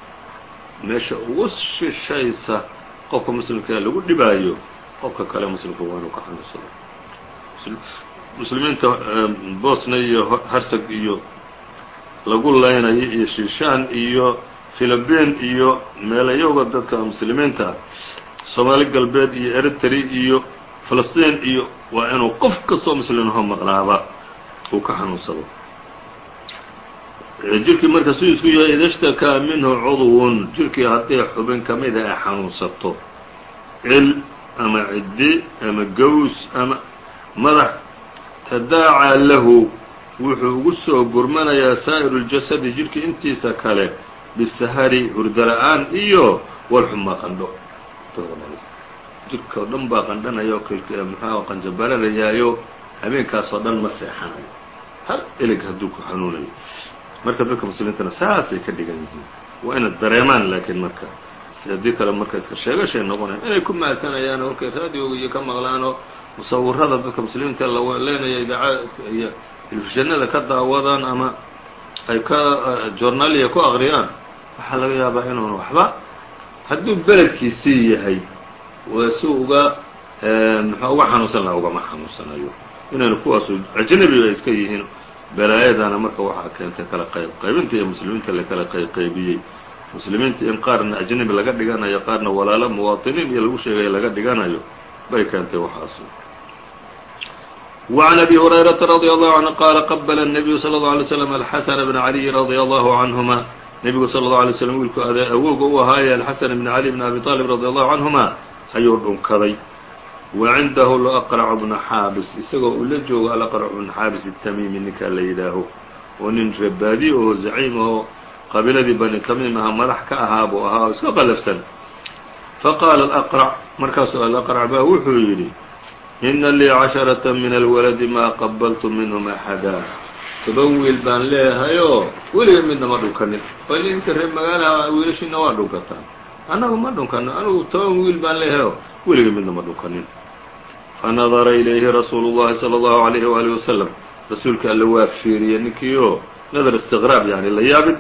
Meesha ugu shishaysa qofka muslimkaa lagu dhibaayo qofka kale muslimka waa ka xanuunsado muslimiinta bosna iyo harsag iyo lagu leynayo iyo shishaan iyo philibiin iyo meelayowga dadka muslimiinta soomaali galbeed iyo eritri iyo falastiin iyo waa inuu qof kastoo muslimho maqnaaba uu ka xanuunsado. Jirkii marka suu isku yahay ida shtakaa minhu cudwun jirkii haddii xubin ka mida ay xanuunsato. Cil ama ciddi ama gaws ama madax tadaacaa lahu wuxuu ugu soo gurmanayaa saa'iru ljasadi jirkii intiisa kale bisahari hurdala-aan iyo walxuma qandho jirka oo dhan baa qandhanaya oo muxua qanjabaranayaayo habeenkaasoo dhan ma seexanayo hal ilig hadduu ku xanuunayo. Marka dadka muslimiintana saasay ka dhigan yihiin. Waa inay dareemaan laakiin marka. Haddii kale marka iska sheegashay noqonayan inay ku mahadsanayaan markay raadioga iyo ka maqlaanoo musawirada dadka muslimiinta la leenaya idaaca iyo telefishinada ka daawadaan ama ay ka journaaliya ku aqriyaan. Waxaa laga yaabaa inuun waxba hadduu beledkiisii yahay si uga muxuu uga xanuunsan laha ugama xanuunsanayo inaynu kuwaasu ajnabi ay iska yihiin balaayadana marka waxaa keentay kala qayb qaybinta iyo muslimiinta la kala qayqaybiyey muslimiinta in qaarna ajnabi laga dhiganayo qaarna walaalo muwaatiniin iyo lagu sheegayo laga dhiganayo bay keentay waxaas وعن أbي هريرة رضي الله عنه qال qبل النبي صلى الله عليه وسلم الحسن بن علي رضي الله عنهما nebigu sala allahu alay w slam wiilku adee u ahaayee alxasan bni cali bni abi aalib radi allahu canhuma ayuu dhunkaday. Wa cindahu laqracu bna xaabis isagoo uu la joogo alaqracu bna xaabis itamiimi ninkaa la yidhaaho. Oo nin rabaadi oo zaciim oo qabiiladii bani tamiim aha madax ka ahaa buu ahaa oo iska qalafsan. Faqaala alaqrac markaasuu alaqrac baa wuxuu yidhi ina lii casharata min alwaladi maa qabaltu minhum axada toban wiil baan leehayoo weliga midna ma dhunkanin oile inta reer magaalaha wiilashiina waa dhunkataan annagu ma dhunkano anugu toban wiil baan leehayoo weliga midna ma dhunkanin fanadara ilayhi rasuul llahi sala allahu alayhi waalihi wasalam rasuulka alle waa fiiriyey ninkiioo nadar istiqraab yani la yaabin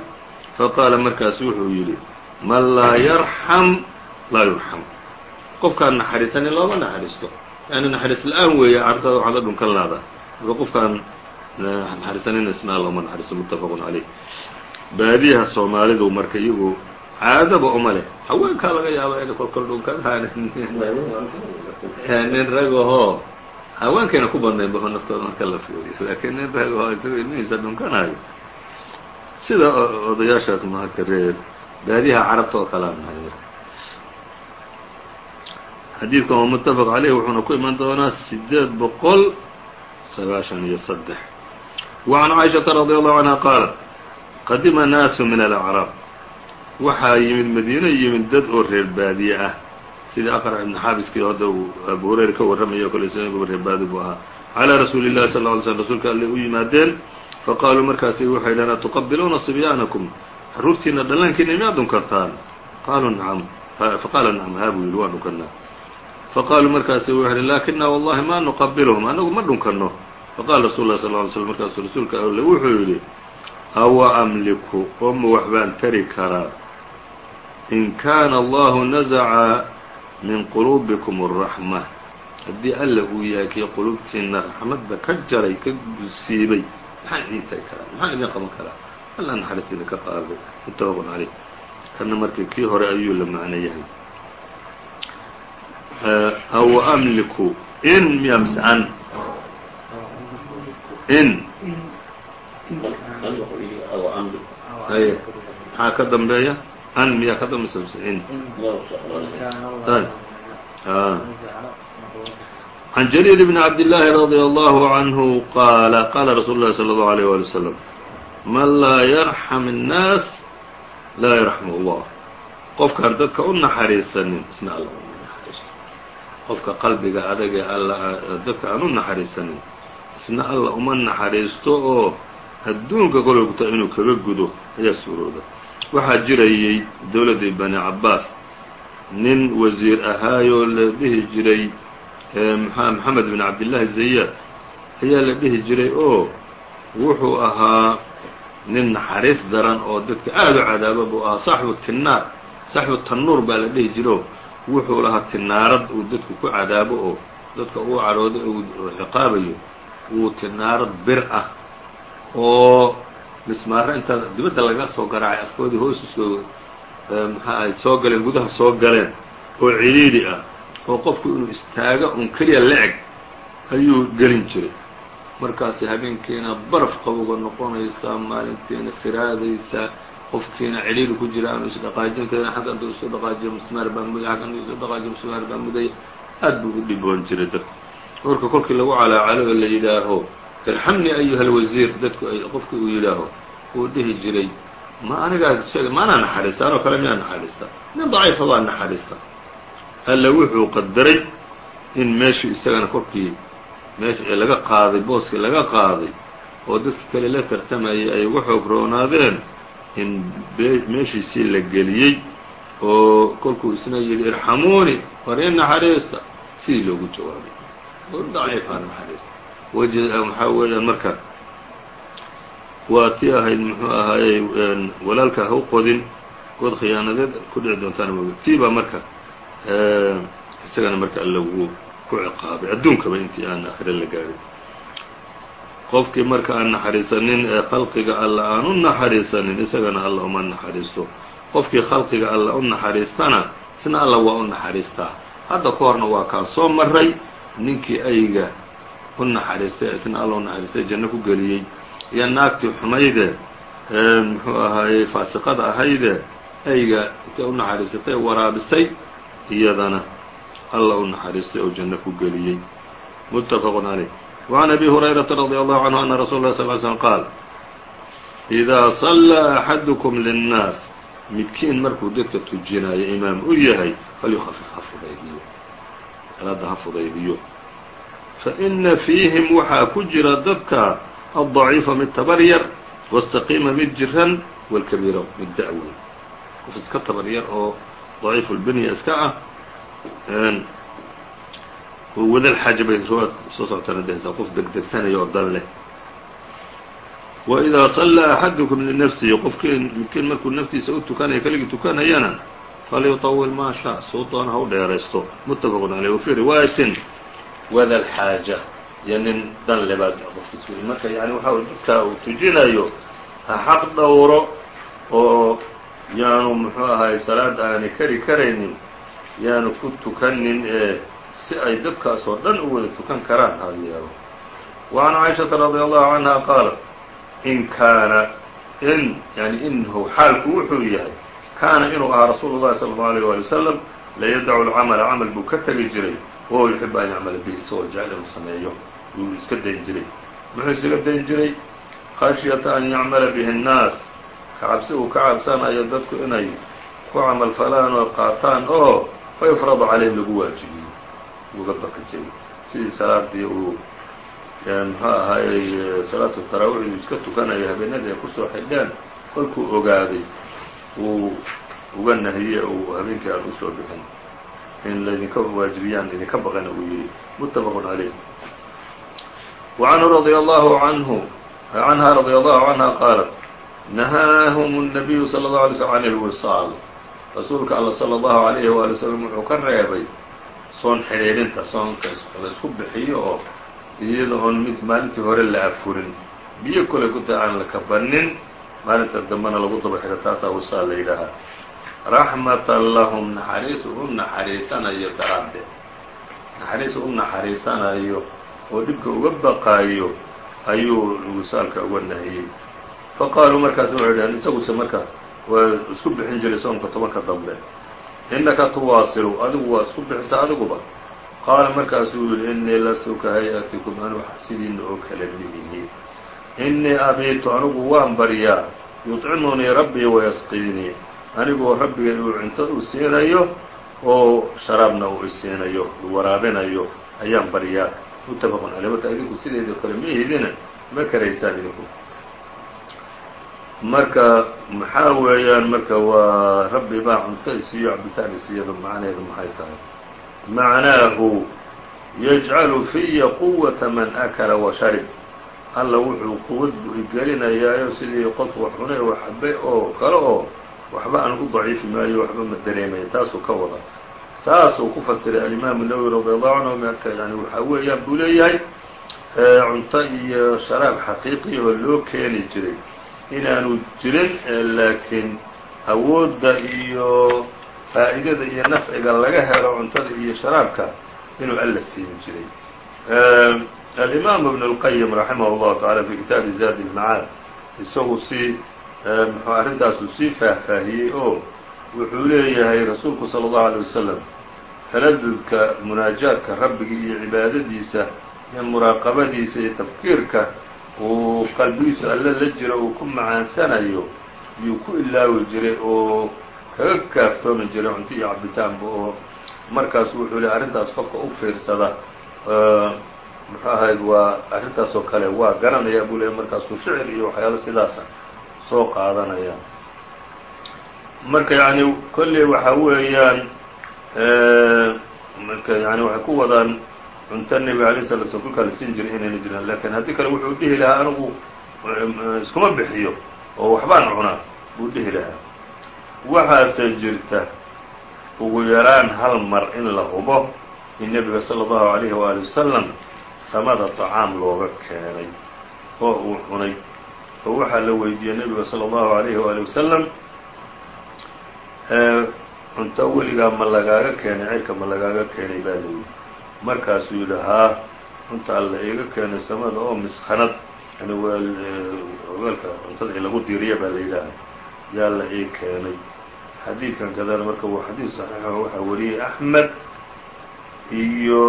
faqaala markaasu wuxuu yidhi man laa yarxam laa yurxam qofkaan naxariisanin looma naxariisto yani naxariis la'aan weeye cartada waxaad la dhunkan laada marka qofkaan naxariisanina isna looma naxariisto muttafaqun caleyh baadiyaha soomaalidu marka iyagu caadaba uma leh haweenkaa laga yaaba inay kolkol dhunkanaan nin ragahoo haweenkayna ku badnayn baho naftooda marka la fiiriyo laakiin nin ragahoo isagoo ilmihiisa dhunkanayo sida odayaashaas marka reer baadiyaha carabta oo kalea nahay xadiidkan waa mutafaq caleyh wuxuuna ku iman doonaa sideed boqol sagaashan iyo saddex وعn caaishaةa radي allahu canha qaalat qadima naasu min alأcraab waxaa yimid madiino yimid dad oo reer baadiye ah sidii aqrc ibn xaabiskii hadda uu abu hurayra ka warramaya o kale isagaba reer baadi buu ahaa calىa rasuuli الlahi sal ه alay slm rasuulka alle u yimaadeen faqaaluu markaasi waxay dhaheen atuqabiluuna صibyaanakum xaruurtiina dhallaankiina miyaad dhunkartaan qaaluu nacam faqaala nacam haa buu yidhi waan dhunkanaa faqaaluu markaasi wuxu uhi laakina wallahi ma nuqabilhum annagu ma dhunkanno faqala rasul lah sal ly slm markaasuu rasuulka alle wuxuu yidhi awa amliku oo ma wax baan tari karaa in kaana allahu nazaca min quluubikum الraxma haddii alla uu yahay kii quluubtiina raxmadda ka jaray ka siibay maxaan idin tari karaa maxaan idin qaban karaa alla naxariis idinka qaado muttafaqun caleyh kana markii kii hore ayuu la macno yahay aw amliku in miya mise an in y maxaa ka dambeeya an miyaa ka dambaysa mise in عن جرير بن عبد الله رضي الله عنه قال قال رsuل الlhi صلى الله عليه ولي وسلم من laa يرحم الناas laa يرحمه الله qofkaan dadka u naxariisanin isna all qofka qalbiga adagee all dadka aan u naxariisanin isna alla uma naxariisto oo adduunka kologta inuu kaga gudo ayaa suurooda waxaa jirayey dowladdii bani cabaas nin wasiir ahaayoo la dhihi jiray maxamed bin cabdillaahi zayaad ayaa la dhihi jiray oo wuxuu ahaa nin naxariis daran oo dadka aada u cadaaba buu ahaa. Saaxibu tinaar saaxibu tannuur baa la dhihi jiro. Wuxuu lahaa tinaarad uu dadku ku cadaabo oo dadka uu cadhoodo uu ciqaabayo wuu tinaarad bir ah. Oo mismaaro intaa dibadda laga soo garaacay afkoodii hoos u soo maxaa ay soo galeen gudaha soo galeen oo cidhiidhi ah oo qofku inuu istaago un keliya la-eg ayuu gelin jiray. Markaasi habeenkiina baraf qabowga noqonaysaa maalintiina siraadaysaa qofkiina cidhiidhi ku jira aanu isdhaqaajin karin xagga intuu isu dhaqaajiyo mismaar baa muday xagga intuu isu dhaqaajiyo mismaar baa muday aad buu u dhiboon jiray dadka marka kolkii lagu calaacalo oo la yidhaaho irxamnii ayuha alwasiir dadku ay qofki uu yidhaaho uu dhihi jiray ma anigaa sheega ma anaa naxariista anoo kale miyaa naxariista? Nin daciifa baa naxariista? Alla wuxuu qadaray in meeshii isagana korkii meesh laga qaaday booskii laga qaaday oo dadka kale la tartamayay ay uga xoog roonaadeen in meeshiisii la geliyey oo kolkuu isna yidhi irxamuuni war i naxariista. Sidii loogu jawaabay daciifaa naxariista waxaa weeyaan marka waa tii ahayd muxuu ahaayey walaalka ha u qodin good khiyaanadeed ku dhici doontaana moga tii baa marka isagana marka lagu ku ciqaabay adduunkaba intii aan aakhire la gaarin. Qofkii marka aan naxariisanin ee khalqiga alla aan u naxariisanin isagana alla uma naxariisto. Qofkii khalqiga alla u naxariistana isna alla waa u naxariistaa. Hadda ka horna waa kaan soo maray ninkii ayga u naxariistay isna alla u naxariistay janno ku geliyey iyo naagtii xumayde muxuu ahaayey faasiqada ahayde ayga intay u naxariisatay waraabisay iyadana alla u naxariistay oo janno ku geliyey muttafaqun caleyh وعn أbي هuريرaةa رضي الله عنه أن رsuل الله صل ل سلم qاal إdaa صلىa أxadكم للناas midkiin markuu dadka tujinaayo imaam u yahay falyukfif ha fudaydiyo salaada ha fudaydiyo faإna فيihim waxaa ku jira dadka الضaعيifa mid tabar yar والسaقيima mid jiran والكبيira mid da-weyn qof iska tabar yar oo ضaعيif الbnya iska ah wadal xaaja bay riwaad soo socotana dehaysaa qof degdegsanaya oo dan leh وإdaa صلىa أxadكم لنفسihi qofkii midkiin markuu naftiisa u tukanayo keligii tukanayana falyuطawil maa shaء suu doona ha u dheeraysto mutafaq عalيه وفي riwaayatin wada الxaaja iyo nin dan le baa qofkiis marka yani waxa dadkaa uu tujinayo ha xaq dhowro oo yaanu muxuu ahaay salaad aanay kari karaynin yaanu ku tukanin ee si ay dadkaas oo dhan u wada tukan karaan ha yeelo وعn caiشhaةa رadي الlahu عanهa qaalat in kaana in yani inhu xaalku wuxuu yahay kaana inuu ahaa rasuulu llahi sala allau alayh waali wasalam layadacu lcamala camal buu ka tegi jiray. Wahuwa yuxibu an yacmala bihi isagoo jecel inuu sameeyo. Wuu iska dayn jiray. Muxuu isaga dayn jiray? Khashyata an yacmala bihi annaas. Kacabsi uu ka cabsanayo dadku inay ku camal falaan oo qaataan oo fa yufradu calayhim lagu waajibiyo. Uga baqi jiray. Sidii salaadii uu muxuu ahaayey salaatu taraawixiu iska tukanayo habeenadii ay ku soo xidheen kolkuu ogaaday uu uga nahiye uu habeenkii aan usoo bixin in laydinka waajibiyaan idinka baqana uu yihi muttafaqun calayh وcanhu radي allahu anhu canha radي allahu canha qaalat nahaahum الnabiyu salى الlaه alay slm can اlwisaal rasuulka alla salى الlahu عalayhi waali wslam wuxuu ka reebay soon xidhiidhinta soonka la isku bixiyo oo iyada oon mid maalintii hore la afurin biyo kole ku tahay aan la kabanin maalinta dambena lagu daba xidho taasaa wisaal la yidhaahaa raxmatan lahum naxariisu u naxariisanayo daraaddeed. Naxariisu u naxariisanayo oo dhibka uga baqaayo ayuu wisaalka uga nahiyey. Faqaaluu markaas waxay dhaheen isaguse marka waa isku bixin jiray soonka tobanka dambe. Innaka tuwaasilu adigu waa isku bixisa adiguba. Qaala markaasuu yihi innii lastu ka hay'atikum anu sidiina oo kale mihihi innii abiitu anigu waan baryaa yuطcimunii rabbii wayasqiinii anigoo rabbigay uu cunto u siinayo oo sharaabna uu isiinayo waraabinayo ayaan baryaa mutafaqun caley marka idinku sideedii kale mihidina ma karaysaan idinku. Marka maxaa weeyaan? Marka waa rabbi baa cunto isiiyo cabitaan isiiyada macnaheedu maxay tahay? Macnaahu yajcalu fiya quwata man akala wa alla wuxuu quwad bu igelinayaayo sidii qof wax cunay xabe oo kale oo waxba aan u daciifi maayo waxba ma dareemaya taasuu ka wada saasuu ku fasiray alimaamu nawowi radi allahu canhu marka yani waxaa weeyaan buu leeyahay cunto iyo sharaab xaqiiqi oo loo keeni jiray. Inaanu jirin laakiin awoodda iyo faa'iidada iyo nafciga laga helo cuntada iyo sharaabka inuu alla siin jiray alimaam ibn اlqayim raximah اllahu taعala fi kitaabi zaadi اlmacaad isagu si muxuu arrintaasuu sii faahfaahiyey oo wuxuu leeyahay rasuulku salى اllahu alيه wasalam taladudka munaajaadka rabbiga iyo cibaadadiisa iyo muraaqabadiisa iyo tafkiirka uu qalbigiisu alle la jiro uu ku macaansanayo yuu ku ilaawi jiray oo kaga kaaftoomi jiray cunto iyo cabitaanba oo markaas wuxuu le arrintaas qofka u fiirsada muxuu ahayd waa arrintaasoo kale waa garanaya buu leeyay markaasuu shicir iyo waxyaalo sidaasa soo qaadanaya marka yani kolley waxa weeyaan marka yani waxay ku wadaan cunto nebiga alay sala slam ku kala siin jiray inayna jiraan lakin haddii kale wuxuu dhihi lahaa anigu iskuma bixiyo oo waxbaan cunaa buu dhihi lahaa waxaase jirta ugu yaraan hal mar in la hubo in nebiga salى اllahu عalayhi waali wasalam samada طacaam looga keenay oo uu cunay oo waxaa la weydiiyey nebiga salى اllahu عalayhi waali wasalam cunto weligaa ma lagaaga keenay cirka ma lagaaga keenay baa la yidhi markaasuu yidhi haa cunta alla iiga keenay samada oo miskanad yani ogaalka cuntada i lagu diiriya baa la yidhaaha yaa la ii keenay xadiidkan kadana marka waa xadiid صaxiixa waxaa wariyey أحmed iyo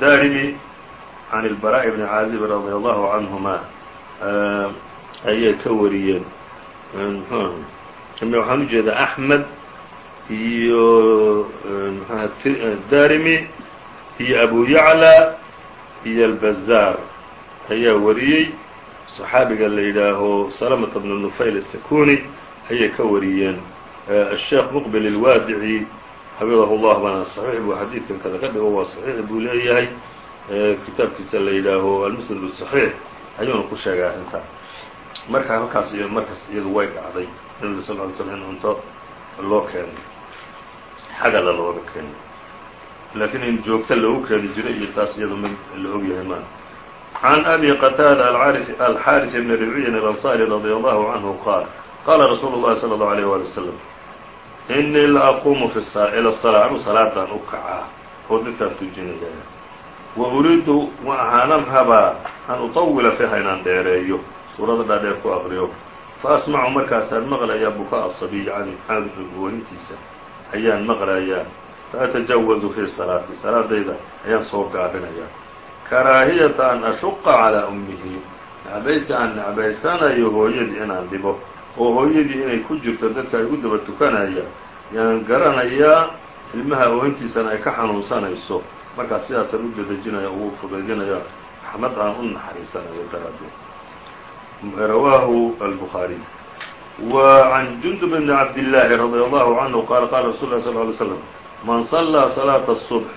darimi can الbarاء بn caazib radي allahu canهuma ayay ka wariyeen waxaan ujeedaa أحmed iyo darimi iyo abu yaclى iyo الbazaar ayaa wariyey صaxaabiga la yidhaaho salamة bn nufayl الsakuni ayay ka wariyeen الsheekh mqbil الwaadici xafidahu اllah bana صaxiix buu xadiidkan kada ka dhigo waa صaxiix buu leeyahay kitaabkiisa la yidhaaho almusnad الصaxiix ayuuna ku sheegay arrintaa marka halkaas iyo markaas iyadu way dhacday nabiga sal ly slm in cunto loo keenay xagala looga keenay laakiin in joogto loogu keeni jiray iyo taas iyadu mid la ogyahay maa عن أbي qتاadة الxاriث بن ربعي الأنصاري رضي الله عنه qاaل qاla رsuuل الlahi صلى الله عليه وaلي وسلم inii la aquumu fi ila salaa anuu salaadan u kacaa oo dadkaan tujinaya wa uriidu waxaanan rabaa an uطawila fiha inaan dheereeyo suurada dhaadheer ku aqriyo faasmacu markaasaan maqlayaa bukaa asabiyi can caaduu wanintiisa ayaan maqlayaa faatajawazu fii salaati salaadayda ayaan soo gaabinayaa karaahiyata an ashuqa calaa ummihi necbaysi aan necbaysanayo hooyadii inaan dhibo oo hooyadii inay ku jirto dadka ay u daba tukanaya yaan garanayaa ilmaha oohintiisana ay ka xanuunsanayso markaas sidaasaan u dadejinaya ugu fudaydinaya raxmad aan u naxariisanayo daraaddeed rawaahu الbخaariي وعan jundub bn cabdالlaahi radي allahu canhu qaala qaala rasul lah sl ly slm man صalىa صalaaةa الصبح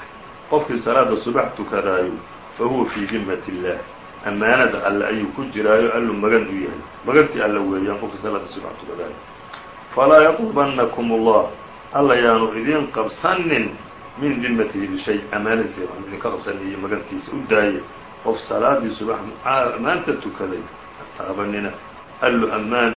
qofkii salaada subax tukadaayo fahuwa fii dimat الlah ammaanada alle ayuu ku jiraayo allu magan u yahay. Magantii alle weeyaan qofka salaada subax tukadaaya falaa yaqlubanakum ullah alla yaanu idin qabsanin min dimatihi bishay ammaanadiisa yaanu idinka qabsanin iyo magantiisa u daaya qof salaadii subax maanta tukaday taabanina. Allu ammaan.